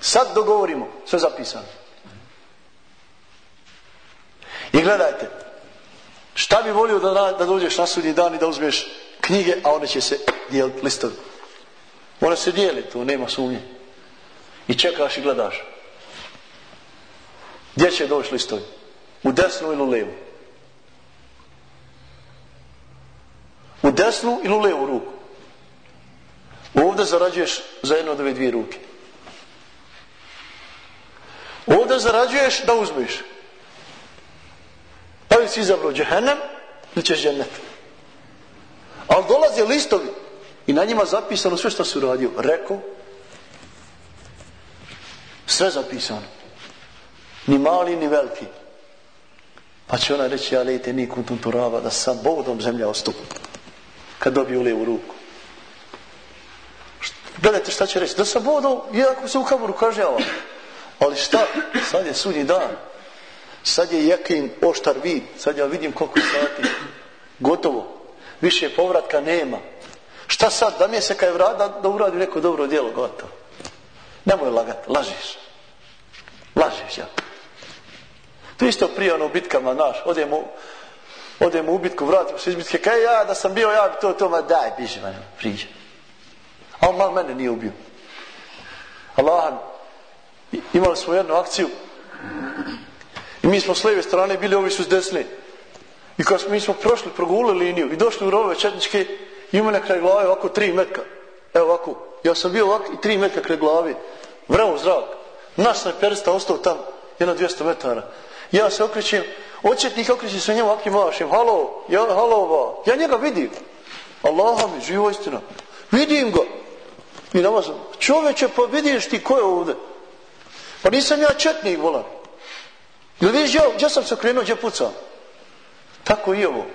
Sad dogovorimo, sve zapisano. I gledajte, šta bi volio da, da dođeš na sudnji dan i da uzmeš knjige, a one će se dijeliti listovi. One se dijeli, tu nema sumnje. I čekaš i gledaš. Gdje će doći listovi? U desnu ili u levu? U desnu ili u levu ruku? Ovdje zarađuješ za jedno od ove dvije ruke. Ovdje zarađuješ da uzmeš. Da li si izabrao džehennem ili ćeš džennet? Ali dolaze listovi i na njima zapisano sve što su radio. Rekao, sve zapisano. Ni mali, ni veliki. Pa će ona reći, ja lejte ni kuntum turava, da sam Bogodom zemlja ostupu. Kad dobiju lijevu ruku. Gledajte šta će reći. Da sam Bogodom, iako se u kaboru kažnjava. Ali šta? Sad je sudnji dan. Sad je jekin oštar vid. Sad ja vidim koliko sati. Gotovo. Više povratka nema. Šta sad? Da mi je se kaj vrada da, uradim uradi neko dobro djelo. Gotovo. Nemoj lagati. Lažiš. Lažiš ja. To isto prije ono u bitkama, naš. Odemo, odemo u bitku, vratimo se iz bitke. Kaj ja da sam bio, ja bi to, to, ma daj, biži, man, priđe. A on malo mene nije ubio. Allah, imali smo jednu akciju i mi smo s leve strane bili, ovi su s desne. I kad smo, mi smo prošli, progulili liniju i došli u rove četničke, ima na kraj glave ovako tri metka. Evo ovako. Ja sam bio ovako i tri metka kraj glave. Vreo zrak. Naš snajperista ostao tam, jedno 200 metara. Ja se okrećem, očetnik okreće se njemu ovakvim mašem. Halo, ja, halo, ba. Ja njega vidim. Allaha mi, živo istina. Vidim ga. I namazam. Čoveče, pa vidiš ti ko je ovde? Pa nisam ja četnik, volan. Ili vidiš, ja, gdje sam se krenuo, gdje pucam? Tako i ovo.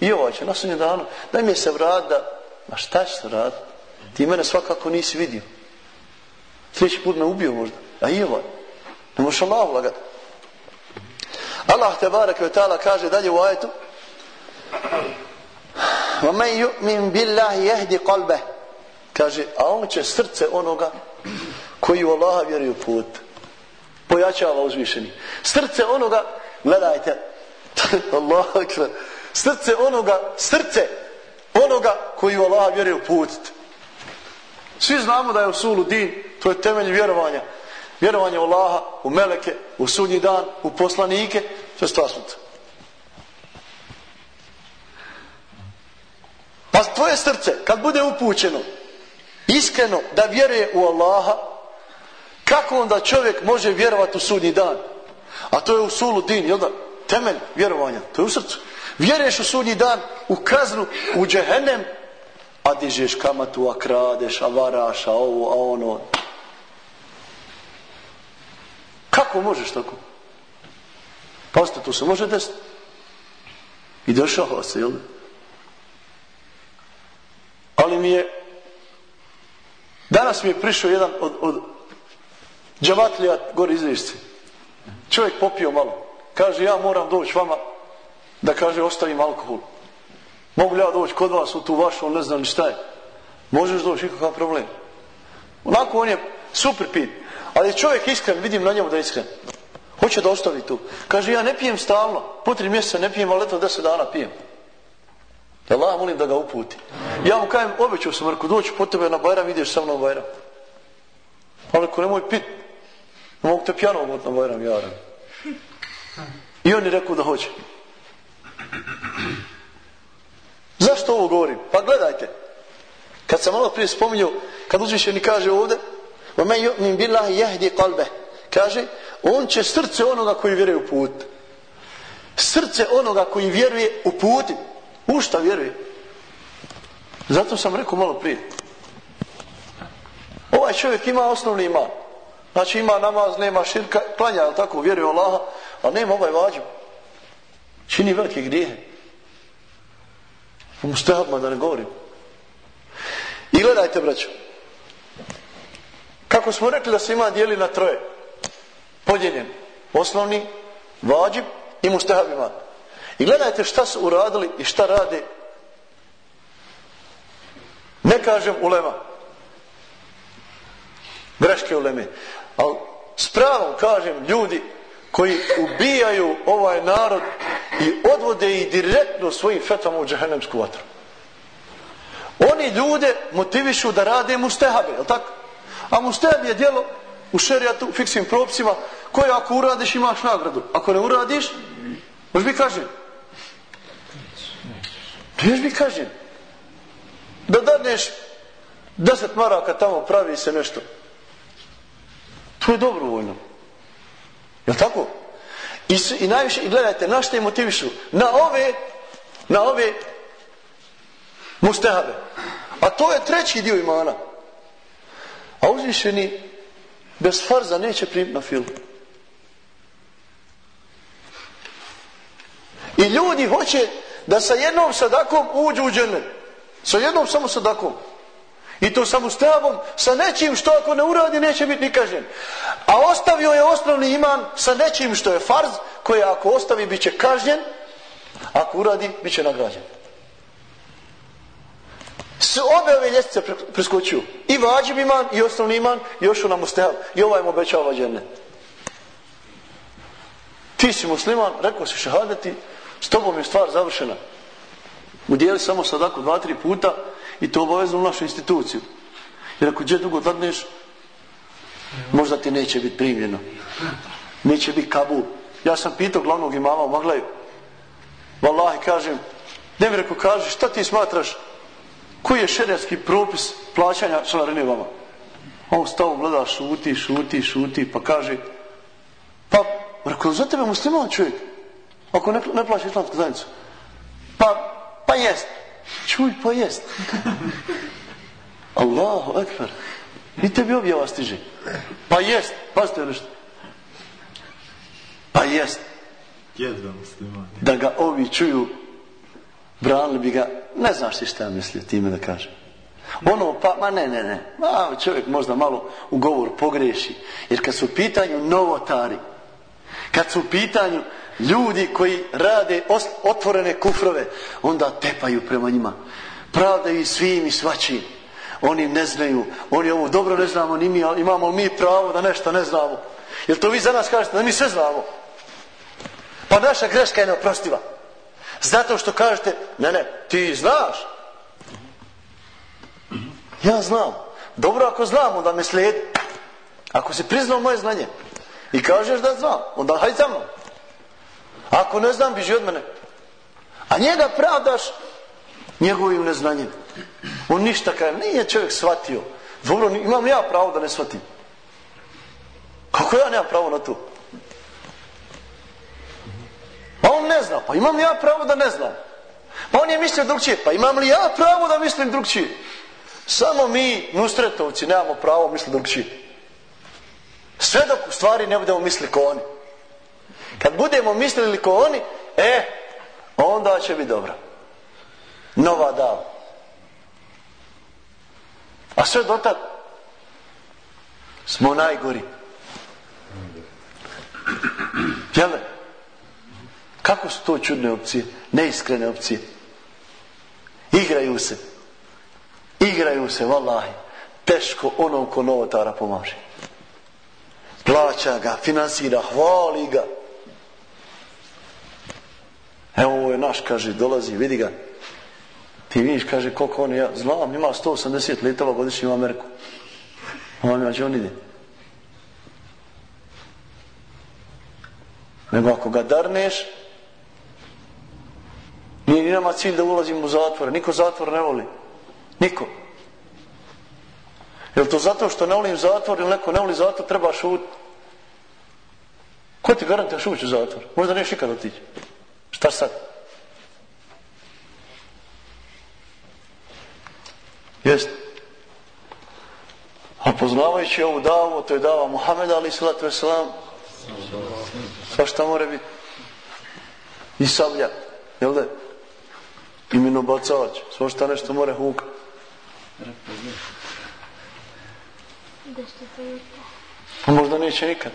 I ovo će, na sunje danu. Daj mi se vrat da, ma šta će se vrat? Ti mene svakako nisi vidio. Sljedeći put me ubio možda. A i ovo. Ne možeš Allah vlagati. Allah te barek ve ta'ala kaže dalje u ajetu وَمَنْ يُؤْمِنْ بِاللَّهِ يَهْدِ قَلْبَهِ kaže, a on će srce onoga koji u Allaha vjeruje put pojačava uzvišeni. Srce onoga, gledajte Allah srce onoga srce onoga koji u Allah vjeruje put svi znamo da je u sulu din to je temelj vjerovanja. Vjerovanje u Allaha, u meleke, u sudnji dan, u poslanike, sve stva srca. Pa tvoje srce, kad bude upućeno, iskreno da vjeruje u Allaha, kako onda čovjek može vjerovati u sudnji dan? A to je u sulu din, jel da? Temelj vjerovanja, to je u srcu. Vjeruješ u sudnji dan, u kaznu, u džehennem, a dižeš kamatu, a kradeš, a varaš, a ovo, a ono. Kako možeš tako? Pazite, to se može desiti. I dešava se, jel? Ali mi je danas mi je prišao jedan od, od džavatlija gori izlišci. Čovjek popio malo. Kaže, ja moram doći vama da kaže, ostavim alkohol. Mogu li ja doći kod vas u tu vašu, ne znam ni šta je. Možeš doći, ikakav problem. Onako on je super pit. Ali čovjek iskren, vidim na njemu da je iskren. Hoće da ostavi tu. Kaže, ja ne pijem stalno. Po tri mjeseca ne pijem, ali eto deset dana pijem. Allah molim da ga uputi. Ja mu kajem, obećao sam, reku, doću po tebe na Bajram, ideš sa mnom Bajram. Ali ako nemoj pit, mogu te pjano umot na Bajram, jaram. I on je rekao da hoće. Zašto ovo govorim? Pa gledajte. Kad sam malo prije spominjao, kad uzvišeni kaže ovde, وَمَنْ يُؤْمِنْ بِاللَّهِ يَهْدِ قَلْبَهِ Kaže, on će srce onoga koji vjeruje u put. Srce onoga koji vjeruje u put. U šta vjeruje? Zato sam rekao malo prije. Ovaj čovjek ima osnovni ima. Znači ima namaz, nema širka, klanja, ali tako, vjeruje Allaha, ali nema ovaj vađu. Čini velike grijehe. U mustahabima da ne govorim. I gledajte, braćo. Kako smo rekli da se ima dijeli na troje. Podijeljen. Osnovni, vađib i mustahab iman. I gledajte šta su uradili i šta rade. Ne kažem ulema. Greške uleme. Ali s pravom kažem ljudi koji ubijaju ovaj narod i odvode ih direktno svojim fetvama u džahenemsku vatru. Oni ljude motivišu da rade mustehabe, je tako? A mustehab je djelo u šerijatu, u fiksnim propisima, koje ako uradiš imaš nagradu. Ako ne uradiš, možeš biti kažen. Možeš biti kažen. Da daneš deset maraka tamo pravi se nešto. To je dobrovoljno. Je li tako? I, su, I najviše, i gledajte, na što je motivišu? Na ove, na ove mustehabe. A to je treći dio imana. A uzvišeni bez farza neće primiti na film. I ljudi hoće da sa jednom sadakom uđu u džene. Sa jednom samo sadakom. I to samo stavom, sa nečim što ako ne uradi neće biti nikažen. A ostavio je osnovni iman sa nečim što je farz, koji ako ostavi bit će kažnjen, ako uradi bit će nagrađen. S obe ove ljestice preskočio. I vađib iman, i osnovni iman, i još nam ustav. I ovaj mu obećava džene. Ti si musliman, rekao si šehadeti, s tobom je stvar završena. Udijeli samo sadaku dva, tri puta i to obavezno u našu instituciju. Jer ako gdje dugo dadneš, možda ti neće biti primljeno. Neće biti kabu. Ja sam pitao glavnog imama u Maglaju. Wallahi kažem, ne mi rekao, kaže, šta ti smatraš koji je šerijatski propis plaćanja članarine vama? On stavu gleda, šuti, šuti, šuti, pa kaže, pa, rekao, za tebe musliman čovjek, ako ne, ne plaća islamsku zajednicu? Pa, pa jest. Čuj, pa jest. Allahu ekber. I tebi objava stiže. Pa jest. Pazite nešto. Pa jest. Jedva musliman. Da ga ovi čuju, branili bi ga, ne znaš ti šta mislio time da kažem. Ono, pa, ma ne, ne, ne. Ma, čovjek možda malo u govor pogreši. Jer kad su u pitanju novotari, kad su u pitanju ljudi koji rade otvorene kufrove, onda tepaju prema njima. Pravdaju i svim i svačim. Oni ne znaju, oni ovo dobro ne znamo, ni mi, imamo mi pravo da nešto ne znamo. Jer to vi za nas kažete da mi sve znamo. Pa naša greška je neoprostiva. Zato što kažete, ne, ne, ti znaš. Ja znam. Dobro ako znam, onda me slijedi. Ako si priznao moje znanje i kažeš da znam, onda hajde za mnom. Ako ne znam, biži od mene. A njega pravdaš njegovim neznanjem. On ništa kaže, nije čovjek shvatio. Dobro, imam ja pravo da ne shvatim. Kako ja nemam pravo na to? Pa on ne zna, pa imam ja pravo da ne znam. Pa on je mislio drugčije, pa imam li ja pravo da mislim drugčije? Samo mi, nustretovci, nemamo pravo misliti drugčije. Sve dok u stvari ne budemo mislili ko oni. Kad budemo mislili ko oni, e, onda će biti dobro. Nova dava. A sve dotad smo najgori. Jel' Kako su to čudne opcije? Neiskrene opcije. Igraju se. Igraju se, vallahi. Teško onom ko novotara pomaže. Plaća ga, finansira, hvali ga. Evo ovo je naš, kaže, dolazi, vidi ga. Ti vidiš, kaže, koliko on je, ja znam, ima 180 letova godišnje u Ameriku. On ima, on ide? Nego ako ga darneš, nije ni nama cilj da ulazimo u zatvore. Niko zatvor ne voli. Niko. Je to zato što ne volim zatvor ili neko ne voli zatvor, treba šut? Ko ti garantija šut u zatvor? Možda neš ikad otići. Šta sad? Jest. A poznavajući ovu davu, to je dava Muhammed ali salatu veselam, sva pa šta mora biti? I sablja, jel da? I minobacač, sva šta nešto mora huka. Pa možda neće nikad.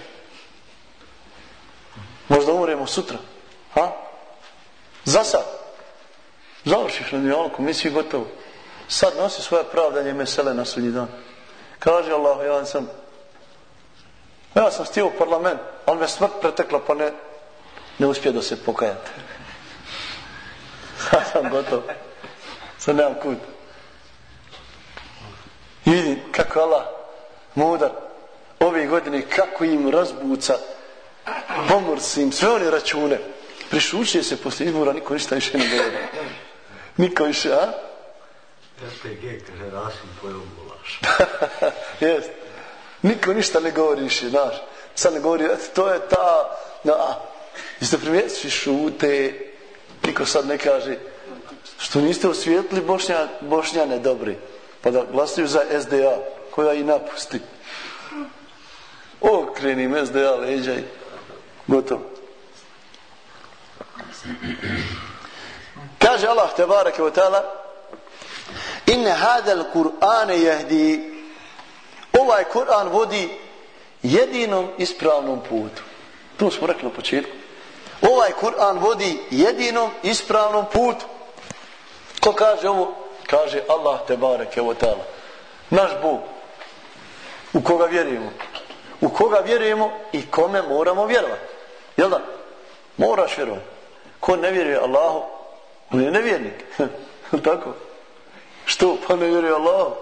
Možda umremo sutra. Ha? Za sad. Završiš na dunjalku, misli gotovo. Sad nosi svoje pravdanje mesele na sudnji dan. Kaže Allah, ja sam ja sam stio u parlament, ali me smrt pretekla, pa ne, ne uspije da se pokajate. Sad sam gotov. Sad nemam kut. I vidim kako Allah mudar ove godine kako im razbuca pomorsim im sve one račune prišučuje se posle izbora niko ništa više ne govori niko više a? SPG kaže Rasim pojel gulaš. jest. Niko ništa ne govori više znaš. Sad ne govori eto, to je ta na, jeste primijetili svi šute? Niko sad ne kaže što niste osvijetli Bošnja, Bošnjane dobri pa da glasuju za SDA koja i napusti. Okrenim SDA leđa i gotovo kaže Allah te barake wa ta'ala hada al-Qur'ana yahdi" ovaj Kur'an vodi jedinom ispravnom putu. To smo rekli na početku. Ovaj Kur'an vodi jedinom ispravnom putu. Ko kaže ovo? Kaže Allah te bareke ta'ala naš Bog u koga vjerujemo. U koga vjerujemo i kome moramo vjerovati jel da? Moraš vjerovati ko ne vjeruje Allahu on je nevjernik. Tako? Što pa ne vjeruje Allahu?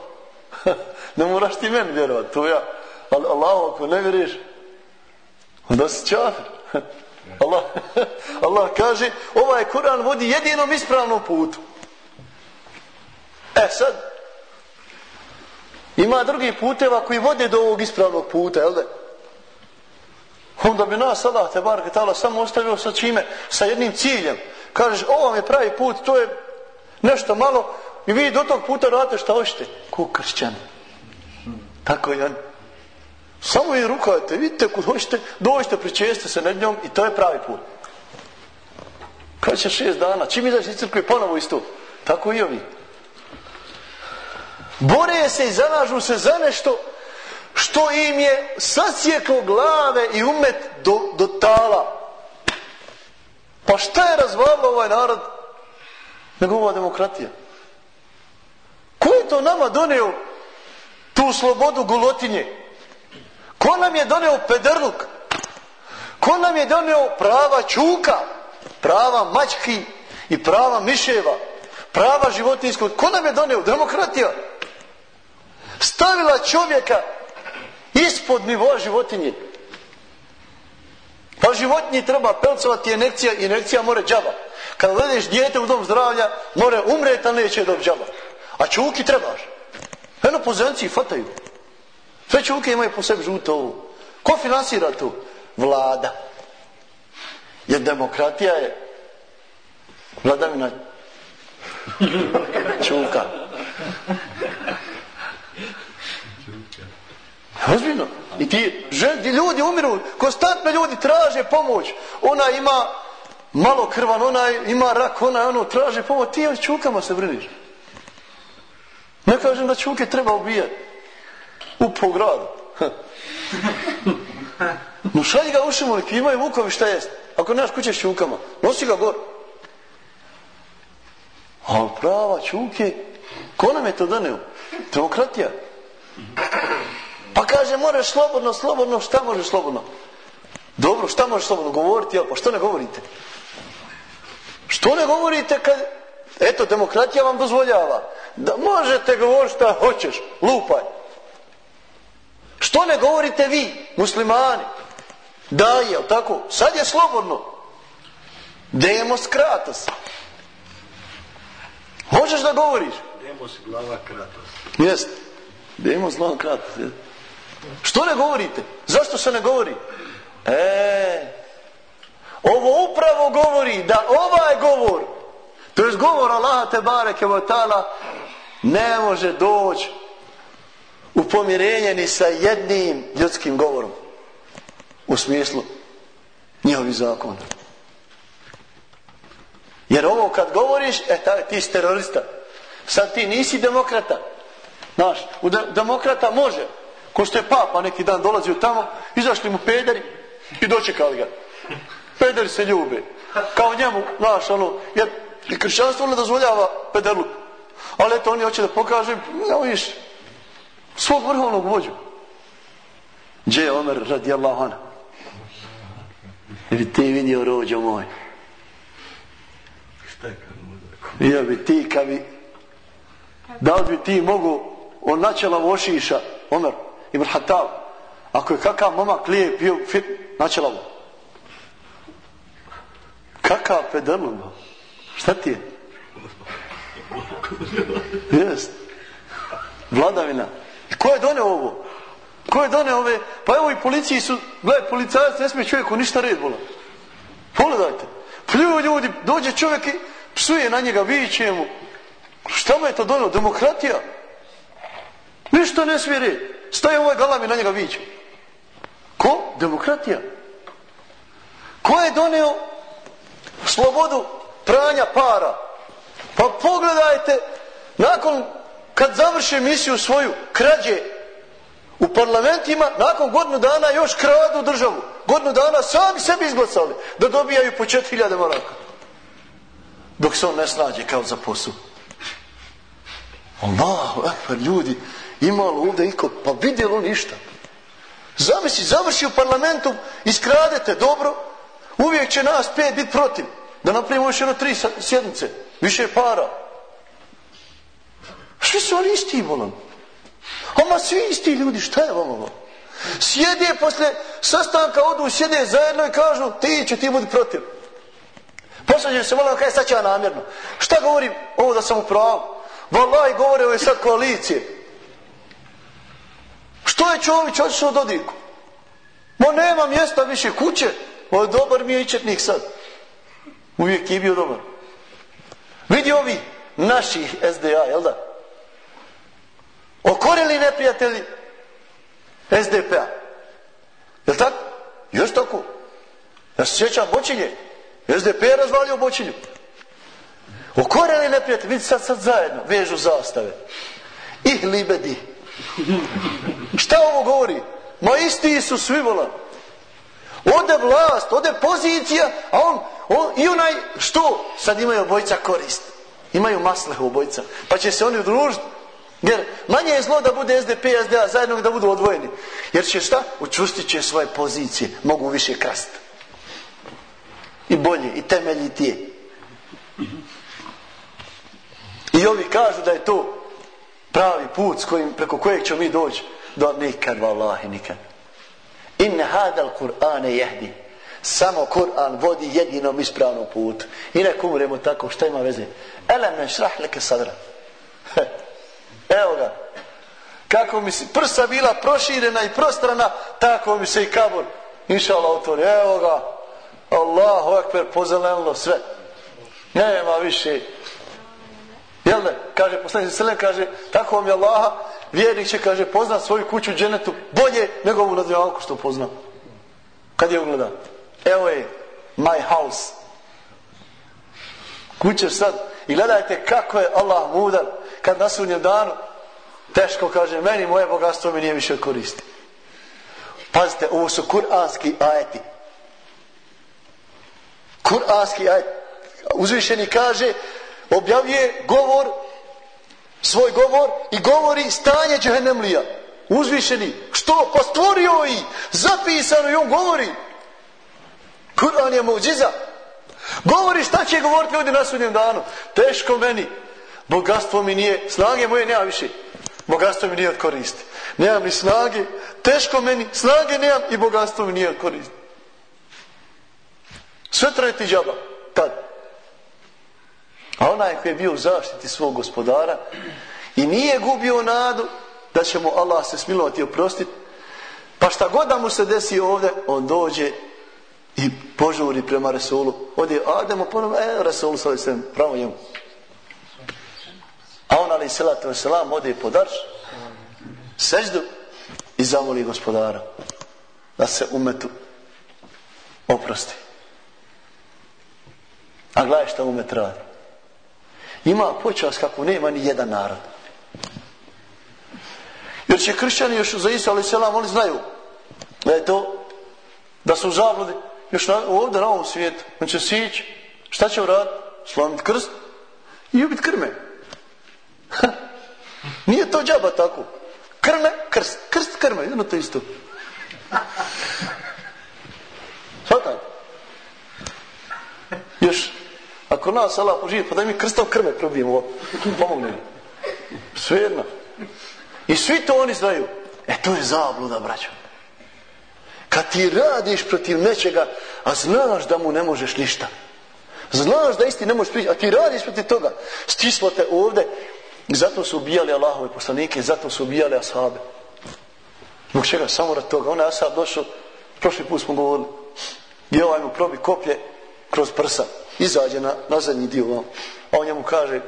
Ne moraš ti meni vjerovati to ja. Ali Allahu ako ne vjeruješ onda si čafir. Allah, Allah kaže ovaj Kur'an vodi jedinom ispravnom putu. E sad, ima drugi puteva koji vode do ovog ispravnog puta, jel da? Onda bi nas Allah te bar tala samo ostavio sa čime? Sa jednim ciljem. Kažeš, ovo vam je pravi put, to je nešto malo i vi do tog puta radite šta hoćete. Ko kršćan. Tako je. Samo i rukavate, vidite kud hoćete, dođite, pričeste se nad njom i to je pravi put. Kad će šest dana, čim izaš iz crkve, ponovo isto. Tako i ovi. Bore se i zalažu se za nešto što im je sasjeklo glave i umet do, do tala. Pa šta je razvalilo ovaj narod? Nego ova demokratija. Ko je to nama donio tu slobodu gulotinje? Ko nam je donio pederluk? Ko nam je donio prava čuka? Prava mački i prava miševa? Prava životinskog? Ko nam je donio? Demokratija stavila čovjeka ispod nivoa životinje. Pa životinji treba pelcovati inekcija, inekcija more džaba. Kada gledaš dijete u dom zdravlja, more umreti, ali neće dom džaba. A čuki trebaš. Eno po zenciji fataju. Sve čuke imaju po sebi žuto ovo. Ko finansira to? Vlada. Jer demokratija je vladavina čuka. Ozbiljno. I ti ženi, ljudi umiru, konstantno ljudi traže pomoć. Ona ima malo krvan, ona ima rak, ona ono traže pomoć. Ti o čukama se briniš. Ne kažem da čuke treba ubijati. U pogradu. No šalji ga ušimo, neki imaju vukovi šta jest. Ako nemaš kuće s čukama, nosi ga gor. A prava čuke, ko nam je to donio? Demokratija. Pa kaže, moraš slobodno, slobodno, šta možeš slobodno? Dobro, šta možeš slobodno govoriti, jel? Pa što ne govorite? Što ne govorite kad... Eto, demokratija vam dozvoljava da možete govoriti šta hoćeš, lupaj. Što ne govorite vi, muslimani? Da, jel tako? Sad je slobodno. Demos kratos. Možeš da govoriš? Demos glava kratos. Jest. Demos glava kratos. Jest. Što ne govorite? Zašto se ne govori? E, ovo upravo govori da ovaj govor, to je govor Allaha te bareke ta'ala, ne može doći u pomirenje ni sa jednim ljudskim govorom. U smislu njihovi zakona. Jer ovo kad govoriš, e, taj, ti si terorista. Sad ti nisi demokrata. Znaš, u de demokrata može, Ko što je papa neki dan dolazio tamo, izašli mu pederi i dočekali ga. Pederi se ljube. kao njemu, znaš, ono, jer i kršćanstvo ne dozvoljava pederluk. Ali eto, oni hoće da pokaže, ne viš, svog vrhovnog vođu. Gdje je Omer radijallahu anha? Ili ti vidio rođo moj? Ja bi ti, kad bi, da li bi ti mogu on načela vošiša, Omer, Ibn Hatab, ako je kakav momak lijep, bio fit, načela vo. Kakav pedrluk, šta ti je? Jest. Vladavina. Ko je doneo ovo? Ko je doneo ove? Pa evo i policiji su, gledaj, policajac ne smije čovjeku ništa red bola. Pogledajte. Pljuju ljudi, dođe čovjek i psuje na njega, viće mu. Šta mu je to donio? Demokratija? Ništa ne smije red. Staje ovaj galam na njega viće. Ko? Demokratija. Ko je donio slobodu pranja para? Pa pogledajte, nakon kad završe misiju svoju, krađe u parlamentima, nakon godinu dana još kradu državu. Godinu dana sami sebi izglasali da dobijaju po 4000 maraka. Dok se on ne snađe kao za posao. Allahu ekber, ljudi, imalo ovdje iko, pa vidjelo ništa. Zamisli, završi u parlamentu, iskradete dobro, uvijek će nas pet biti protiv. Da napravimo još jedno tri sjednice, više para. Svi su oni isti, volam. Oma svi isti ljudi, šta je vam ovo? Sjede posle sastanka, odu, sjede zajedno i kažu, ti će ti budi protiv. Poslađem se, volam, kaj sad će ja namjerno. Šta govorim? Ovo da sam u pravu. Valaj govore ove sad koalicije. Što je Čović odšao Dodiku? Mo nema mjesta više kuće. Ovo dobar mi je ičetnik sad. Uvijek je bio dobar. Vidi ovi naši SDA, jel da? Okorili neprijatelji SDP-a. Jel tako? Još tako? Ja se sjećam Bočinje. SDP je razvalio Bočinju. Okorili neprijatelji. Vidi sad, sad zajedno. Vežu zastave. Ih libedi. Šta ovo govori? Ma isti su svi vola. Ode vlast, ode pozicija, a on, on i onaj, što? Sad imaju obojca korist. Imaju maslehu obojca. Pa će se oni udružiti. Jer manje je zlo da bude SDP i SDA zajedno da budu odvojeni. Jer će šta? Učustit će svoje pozicije. Mogu više krasti. I bolje, i temeljitije. I ovi kažu da je to pravi put s kojim, preko kojeg ćemo mi doći do nikad, vallahi, nikad. In hadal Kur'ane jehdi. Samo Kur'an vodi jedinom ispravnom putu. I nek umremo tako, šta ima veze? Elem ne šrah leke sadra. Evo ga. Kako mi se prsa bila proširena i prostrana, tako mi se i kabor. Inša Allah otvori. Evo ga. Allahu akber, pozelenilo sve. Nema više Jel ne? Kaže, poslanik se kaže, tako vam je Allaha, vjernik će, kaže, pozna svoju kuću dženetu bolje nego ovu nadvijalku što pozna. Kad je ugleda? Evo je, my house. Kućeš sad i gledajte kako je Allah mudar kad na sunnjem danu teško kaže, meni moje bogatstvo mi nije više koristi. Pazite, ovo su kuranski ajeti. Kuranski ajeti. Uzvišeni kaže, objavljuje govor, svoj govor i govori stanje džehennemlija. Uzvišeni. Što? Pa stvorio i zapisano i on govori. Kur'an je muđiza. Govori šta će govoriti ljudi na sudnjem danu. Teško meni. Bogatstvo mi nije, snage moje nema više. Bogatstvo mi nije od koristi. Nemam ni snage, teško meni, snage nemam i bogatstvo mi nije od koristi. Sve treti džaba. Tad. A onaj koji je bio u zaštiti svog gospodara i nije gubio nadu da će mu Allah se smilovati i oprostiti, pa šta god da mu se desi ovdje, on dođe i požuri prema Resulu. Ode, ademo ponovno, e, Resul sa ovim svem, pravo njemu. A on, ali salatu selam ode po darš, seždu i zamoli gospodara da se umetu oprosti. A gledaj šta umet radi ima počas kako nema ni jedan narod. Jer će kršćani još za Isa ali selam, oni znaju da je to, da su zabludi još na, ovdje na ovom svijetu. On će sići. Šta će uraditi? Slomiti krst i ubiti krme. Nije to džaba tako. Krme, krst, krst, krme, jedno to isto. Svatate? Još, ako nas Allah poživi, pa daj mi krstom krme probijemo, pomogne. Svejedno. I svi to oni znaju. E to je zabluda, braćo. Kad ti radiš protiv nečega, a znaš da mu ne možeš ništa. Znaš da isti ne možeš prići, a ti radiš protiv toga. Stislo te ovde. I zato su ubijali Allahove poslanike, zato su ubijali ashabe. Zbog čega? Samo rad toga. Onaj ashab došao, prošli put smo govorili, i ovaj mu probi koplje kroz prsa Izađe na, na zadnji dio vam. A on njemu kaže,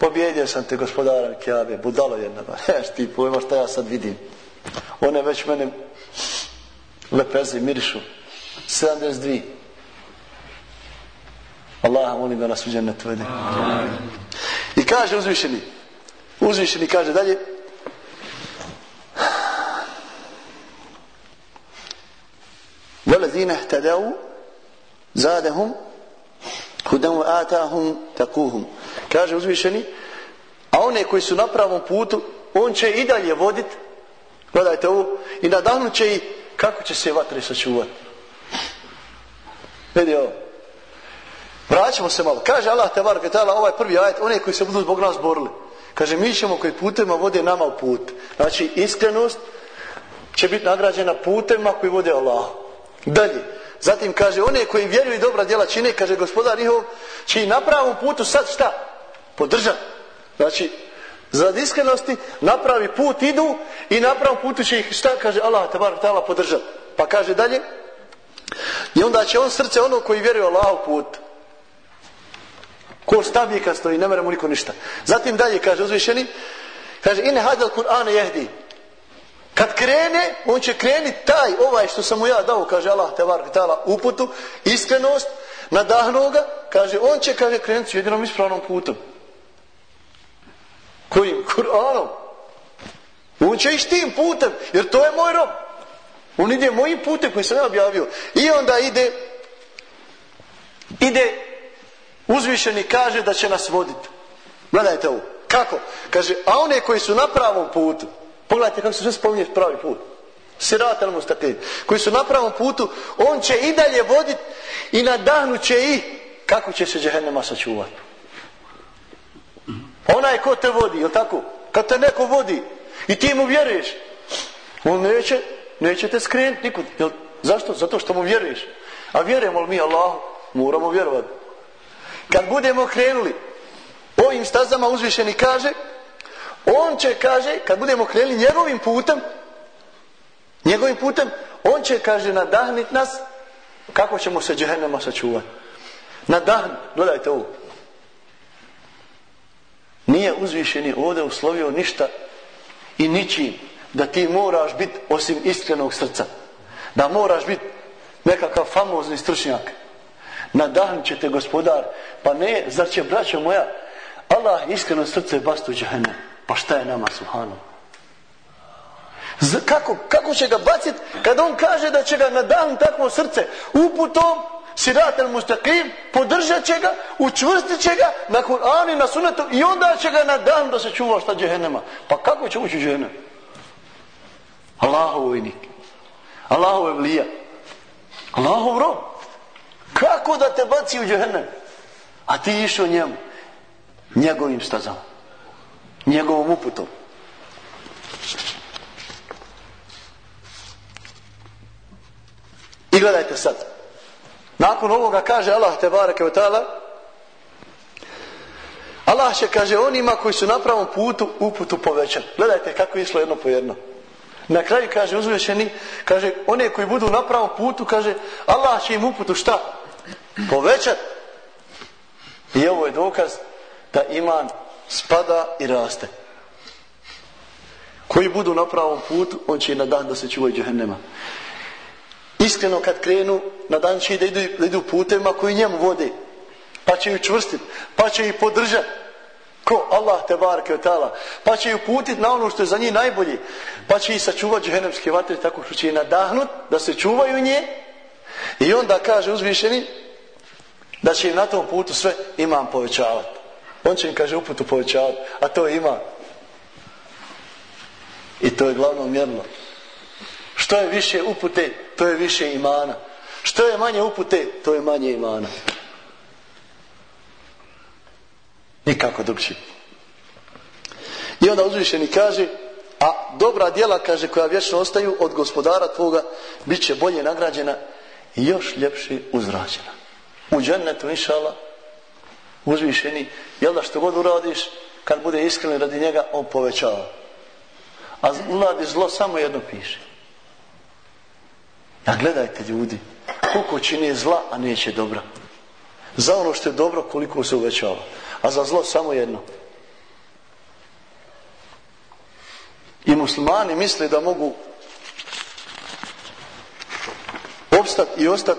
pobjedio sam te gospodara Kjabe, budalo jedna. Neš ti pojma šta ja sad vidim. One već mene lepeze mirišu. 72. Allah molim da nas uđe ne tvede. I kaže uzvišeni, uzvišeni kaže dalje, والذين zadehum hudan wa atahum takuhum. Kaže uzvišeni, a one koji su na pravom putu, on će i dalje vodit, gledajte ovo, i nadahnut će i kako će se vatre sačuvati. Vidi ovo. Vraćamo se malo. Kaže Allah te varu, ovaj prvi ajet, one koji se budu zbog nas borili. Kaže, mi ćemo koji putima vode nama u put. Znači, iskrenost će biti nagrađena putima koji vode Allah. Dalje zatim kaže one koji vjeruju i dobra djela čine kaže gospodar njihov će i na pravom putu sad šta? Podržati znači za iskrenosti napravi put idu i na pravom putu će ih šta? Kaže Allah tabar tala podržati pa kaže dalje i onda će on srce ono koji vjeruje Allah u put. Ko stabljika stoji ne mere mu niko ništa. Zatim dalje kaže uzvišeni kaže ine hadal Kur'an jehdi kad krene on će kreniti taj ovaj što sam mu ja dao kaže Allah te var tala uputu iskrenost nadahnuo ga kaže on će kaže krenuti jedinom ispravnom putom Kojim? Kur'anom. On će ići tim putem, jer to je moj rob. On ide mojim putem koji sam ja objavio. I onda ide, ide uzvišeni kaže da će nas voditi. Gledajte ovo. Kako? Kaže, a one koji su na pravom putu, pogledajte kako se sve spominje pravi put. Sirat al mustaqim. Koji su na pravom putu, on će i dalje voditi i nadahnut će i kako će se džehennema sačuvati. Onaj ko te vodi, je tako? Kad te neko vodi i ti mu vjeruješ, on neće, neće te skrenuti nikud. Jel, zašto? Zato što mu vjeruješ. A vjerujemo li mi Allahu? Moramo vjerovati. Kad budemo krenuli ovim stazama uzvišeni kaže, on će, kaže, kad budemo krenuli njegovim putem, njegovim putem, on će, kaže, nadahnit nas kako ćemo se džehennema sačuvati. Nadahnit, gledajte ovo. Nije uzvišeni ovdje uslovio ništa i ničim da ti moraš biti osim iskrenog srca. Da moraš biti nekakav famozni stručnjak. Nadahnit će te gospodar. Pa ne, zar će braćo moja Allah iskreno srce bastu džahene. Pa šta je nama subhanom? Kako, kako će ga bacit kada on kaže da će ga nadahnut takvo srce uputom sirat al mustaqim, podržat će ga, učvrstit će ga na Kur'anu i na sunetu i onda će ga na dan da se čuva šta džehennema. Pa kako će ući u džehennem? Allahov vojnik. Allahov evlija. Allahov rob. Kako da te baci u džehennem? A ti išao njemu. Njegovim stazama. Njegovom uputom. I gledajte sad. Nakon ovoga kaže Allah te bareke ve taala Allah će kaže onima koji su na pravom putu uputu povećan. Gledajte kako je išlo jedno po jedno. Na kraju kaže uzvišeni, kaže one koji budu na pravom putu, kaže Allah će im uputu šta? Povećat. I ovo je dokaz da iman spada i raste. Koji budu na pravom putu, on će na dan da se čuvaju džehennema iskreno kad krenu na dan će da idu, da idu putevima koji njemu vode pa će ju čvrstiti pa će ju podržati Ko? Allah te barke od tala. Pa će ju putit na ono što je za njih najbolji. Pa će ih sačuvati džehennemske vatre tako što će ih nadahnut da se čuvaju nje. I onda kaže uzvišeni da će im na tom putu sve imam povećavati. On će im kaže uputu povećavati. A to ima. I to je glavno mjerno. Što je više upute, to je više imana. Što je manje upute, to je manje imana. Nikako drugčije. I onda uzvišeni kaže, a dobra djela, kaže, koja vječno ostaju od gospodara tvoga, bit će bolje nagrađena i još ljepše uzrađena. U džennetu, inšala, uzvišeni, jel da što god uradiš, kad bude iskren radi njega, on povećava. A uradi zlo, samo jedno piše. A gledajte ljudi, koliko čini zla, a neće dobra. Za ono što je dobro, koliko se uvećava. A za zlo samo jedno. I muslimani misle da mogu opstat i ostat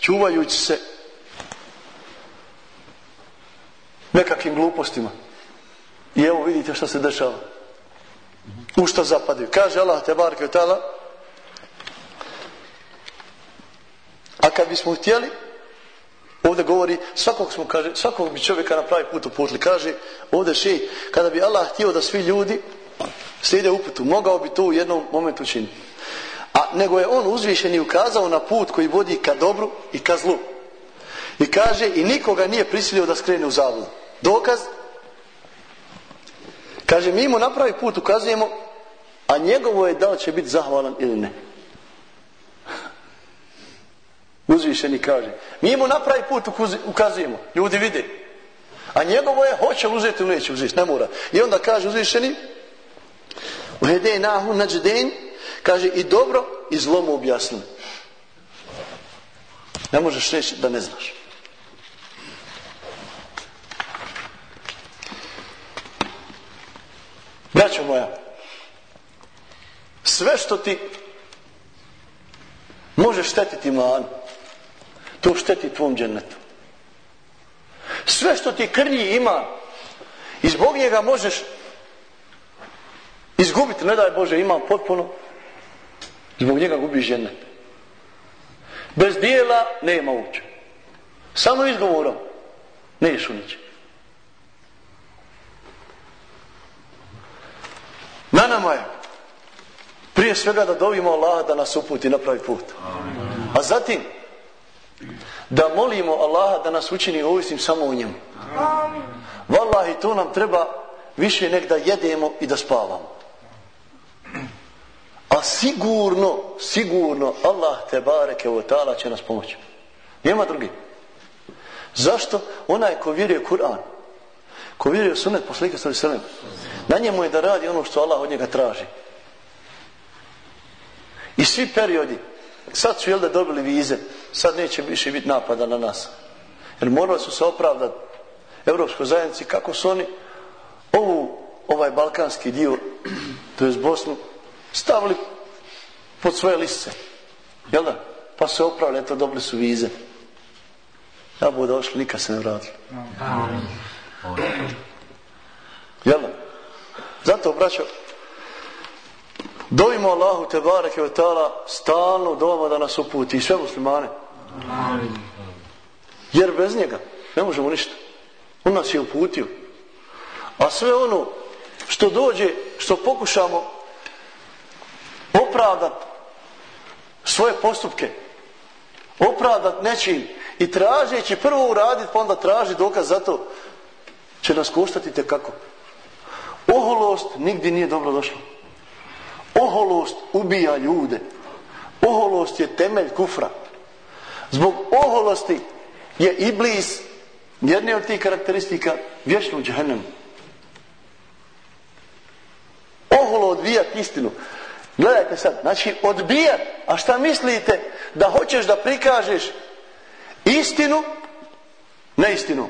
čuvajući se nekakvim glupostima. I evo vidite što se dešava. U što zapadaju. Kaže Allah te barke tala a kad bismo htjeli ovdje govori svakog smo kaže svakog bi čovjeka na pravi put uputili kaže ovdje še kada bi Allah htio da svi ljudi slijede uputu mogao bi to u jednom momentu činiti a nego je on uzvišen i ukazao na put koji vodi ka dobru i ka zlu i kaže i nikoga nije prisilio da skrene u zavod dokaz? Kaže mi mu na pravi put ukazujemo a njegovo je da li će biti zahvalan ili ne. Uzvišeni kaže mi mu na pravi put ukazujemo ljudi vide. A njegovo je hoće uzeti ili neće uzeti ne mora. I onda kaže uzvišeni u hedenahu nađden kaže i dobro i zlo mu objasnili ne možeš reći da ne znaš. Braćo moja sve što ti može štetiti manu to šteti tvom džennetu. Sve što ti krnji ima i zbog njega možeš izgubiti, ne daj Bože, ima potpuno, zbog njega gubiš džennet. Bez dijela nema uče. Samo izgovorom ne išu niče. Na nama je prije svega da dovimo Allaha da nas uputi na pravi put. A zatim da molimo Allaha da nas učini ovisnim samo u njemu. Wallahi, to nam treba više nek da jedemo i da spavamo. A sigurno, sigurno, Allah te bareke u ta'ala će nas pomoći. Nema drugi. Zašto? Onaj ko vjeruje Kur'an, ko vjeruje sunet poslika sallahu sallam, na njemu je da radi ono što Allah od njega traži. I svi periodi, sad su jel da dobili vize, sad neće više biti napada na nas. Jer morali su se opravdati Evropskoj zajednici kako su oni ovu, ovaj balkanski dio, to je Bosnu, stavili pod svoje liste. Jel da? Pa se opravili, eto dobili su vize. Ja bu došli, nikad se ne vratili. Jel da? Zato, braćo, Dovimo Allahu te bareke ve taala stalno doma da nas uputi sve muslimane. Jer bez njega ne možemo ništa. On nas je uputio. A sve ono što dođe, što pokušamo opravdat svoje postupke, opravdat nečim i tražeći prvo uraditi, pa onda traži dokaz za to, će nas koštati te kako. Oholost nigdje nije dobro došla. Oholost ubija ljude. Oholost je temelj kufra. Zbog oholosti je iblis jedne od tih karakteristika vječno u džahennemu. Oholo odbijat istinu. Gledajte sad, znači odbijat, a šta mislite da hoćeš da prikažeš istinu, neistinu.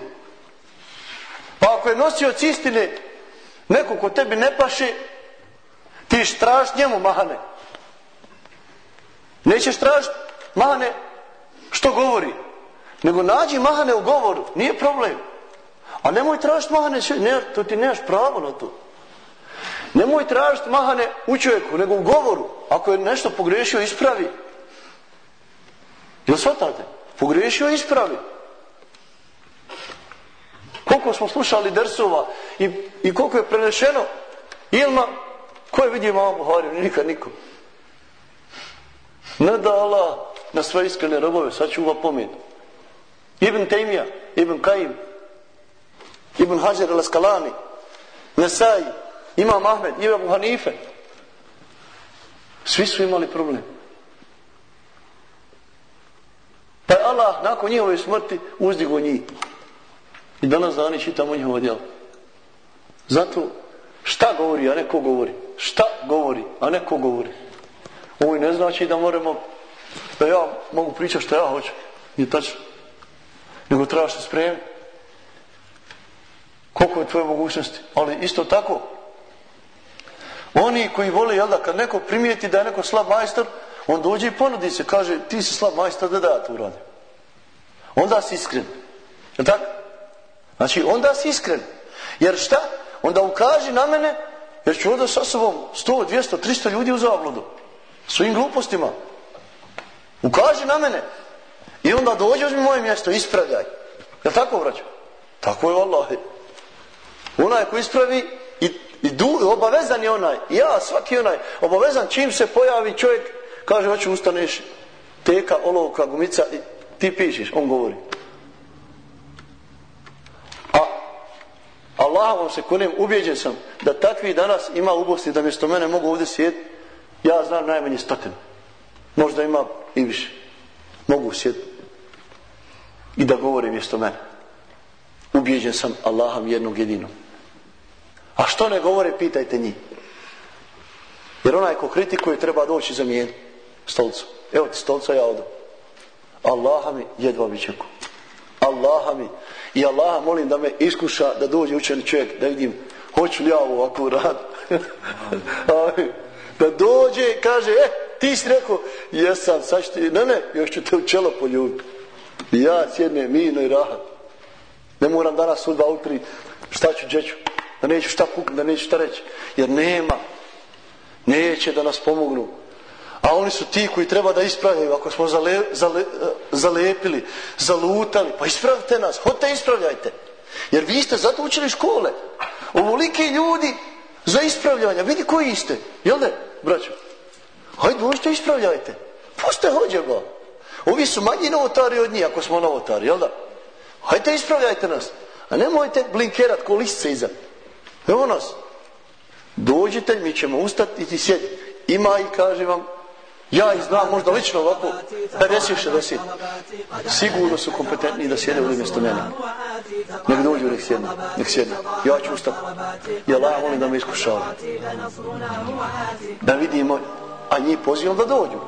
Pa ako je nosioc istine neko ko tebi ne paše, Ti štraš njemu mahane. Nećeš traž mahane što govori. Nego nađi mahane u govoru. Nije problem. A nemoj tražiti mahane, ne, to ti nemaš pravo na to. Nemoj tražiti mahane u čovjeku, nego u govoru. Ako je nešto pogrešio, ispravi. Jel shvatate? Pogrešio, ispravi. Koliko smo slušali dersova i, i koliko je prenešeno ilma, koje vidi imam Buhari? Nikad nikom. Ne da Allah na sve iskrene robove sačuva pomen. Ibn Tejmija, Ibn Kajim, Ibn Hajar al-Askalani, Nesaj, Imam Ahmed, Ibn Hanife. Svi su imali problem. Pa je Allah nakon njihove smrti uzdigo njih. I danas dani čitamo njihovo djelo. Zato šta govori, a neko govori? Šta govori, a neko govori? Ovo ne znači da moramo, da ja mogu pričati što ja hoću. Nije tačno. Nego treba se spremiti. Koliko je tvoje mogućnosti? Ali isto tako, oni koji vole, jel da, kad neko primijeti da je neko slab majstor, on dođe i ponudi se, kaže, ti si slab majstor, da da ja to uradim. Onda si iskren. Je tako? Znači, onda si iskren. Jer šta? Onda ukaži na mene, jer ću onda sa sobom 100, 200, 300 ljudi u zabludu. Svojim glupostima. Ukaži na mene. I onda dođe uzmi moje mjesto, ispravljaj. Je tako, braćo? Tako je, vallahi. Onaj ko ispravi i, i du, obavezan je onaj. Ja, svaki onaj, obavezan čim se pojavi čovjek, kaže, hoću ustaneš, teka, olovka, gumica, i ti pišiš, on govori. A Allah vam se kunem, ubjeđen sam da takvi danas ima u Bosni da mjesto mene mogu ovdje sjediti, ja znam najmanje stotinu. Možda ima i više. Mogu sjediti. I da govore mjesto mene. Ubjeđen sam Allahom jednog jedinom. A što ne govore, pitajte njih. Jer onaj ko kritikuje treba doći za mijen stolcu. Evo ti stolca, ja odu. Allaha mi jedva bi čekao. Allaha mi. I Allah molim da me iskuša da dođe učeni čovjek, da vidim hoću li ja ovo ovako rad. da dođe i kaže, e, ti si rekao, jesam, sad ću ti, ne, ne, još ću te u čelo poljubiti. I ja sjednem mino i rahat. Ne moram danas sudba utri, šta ću, gdje ću da neću šta puknuti, da neću šta reći. Jer nema. Neće da nas pomognu. A oni su ti koji treba da ispravljaju. Ako smo zale, zale, zalepili, zalutali, pa ispravite nas. Hodite ispravljajte. Jer vi ste zato učili škole. Ovoliki ljudi za ispravljanja. Vidi koji ste. Jel ne, braćo? Hajde, možete ispravljajte. Puste hođe ba. Ovi su manji novotari od njih, ako smo novotari, jel da? Hajde, ispravljajte nas. A nemojte blinkerat ko listce iza. Evo nas. Dođite, mi ćemo ustati i sjediti. Ima i kaže vam, ja ih znam možda lično ovako, 50-60. Sigurno su kompetentni da sjede ovdje mjesto mene. Nek dođu, nek sjedne, nek sjedne. Ja ću ustati. Ja Allah molim da me iskušava. Da vidimo, a njih pozivam da dođu.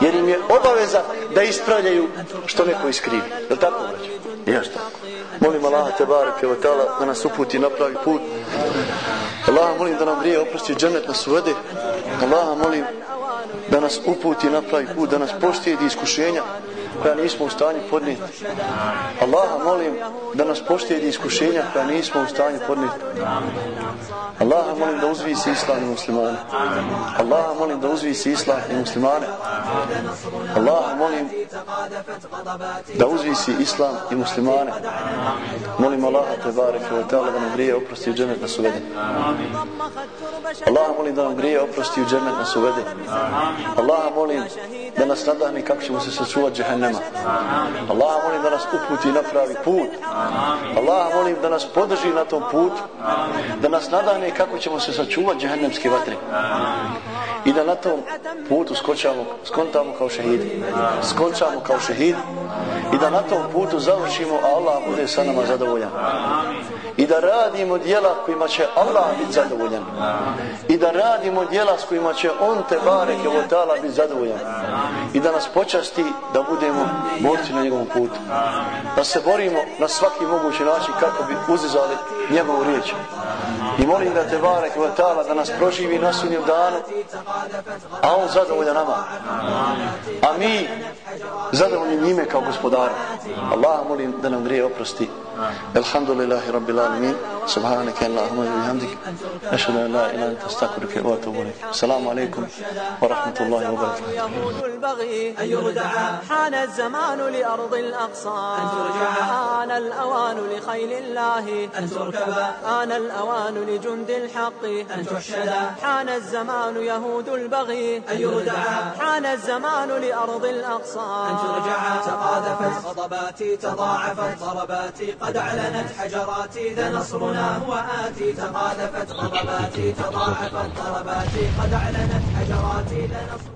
Jer im je obaveza da ispravljaju što neko iskrivi. Je li tako, braći? Ješ tako. Molim Allah te barek je da nas uputi na pravi put. Allah molim da nam grije oprosti dženet nas uvede. Allah molim da nas uputi na pravi put, da nas poštijedi iskušenja koja nismo u stanju podnijeti. Allaha molim da nas poštijedi iskušenja koja nismo u stanju podnijeti. Allaha molim da uzvisi islam i muslimane. Allaha molim da uzvisi islam i muslimane. Allaha molim da uzvisi islam i muslimane. Molim Allaha te bareke ve taala da nam grije oprosti u džennet nas uvede. Allaha molim da nam grije oprosti u džennet nas uvede. Allaha molim da nas nadahne kako ćemo se sačuvati džehennema. Allah molim da nas uputi na pravi put. Allah molim da nas podrži na tom putu. Da nas nadahne kako ćemo se sačuvati džehennemske vatre. I da na tom putu skočamo, skontamo kao šehidi. Skončamo kao šehidi. I da na tom putu završimo, a Allah bude sa nama zadovoljan. I da radimo dijela kojima će Allah biti zadovoljan. I da radimo dijela s kojima će On te barek je ta'ala biti zadovoljan. I da nas počasti da budemo borci na njegovom putu. Da se borimo na svaki mogući način kako bi uzizali njegovu riječ. I molim da te barek je ta'ala da nas proživi na sunnjem danu, a On zadovolja nama. A mi zadovoljni njime kao gospodara. Allah molim da nam grije oprosti Alhamdulillahi rabbil alamin. Subhanaka Allahumma wa bihamdik. Ashhadu an la ilaha illa anta astaghfiruka wa atubu ilayk. Assalamu alaykum wa rahmatullahi wa barakatuh. أن يردعا حان الزمان لأرض الأقصى أن ترجعا آن الأوان لخيل الله أن آن الأوان لجند الحق أن تحشدا حان الزمان يهود البغي أن يردعا حان الزمان لأرض الأقصى. أن ترجعا تقاذفت غضباتي تضاعفت. ضرباتي قد أعلنت. حجراتي ذا نصرنا هو آتي تقاذفت. غضباتي تضاعفت. ضرباتي قد أعلنت. حجراتي ذا نصرنا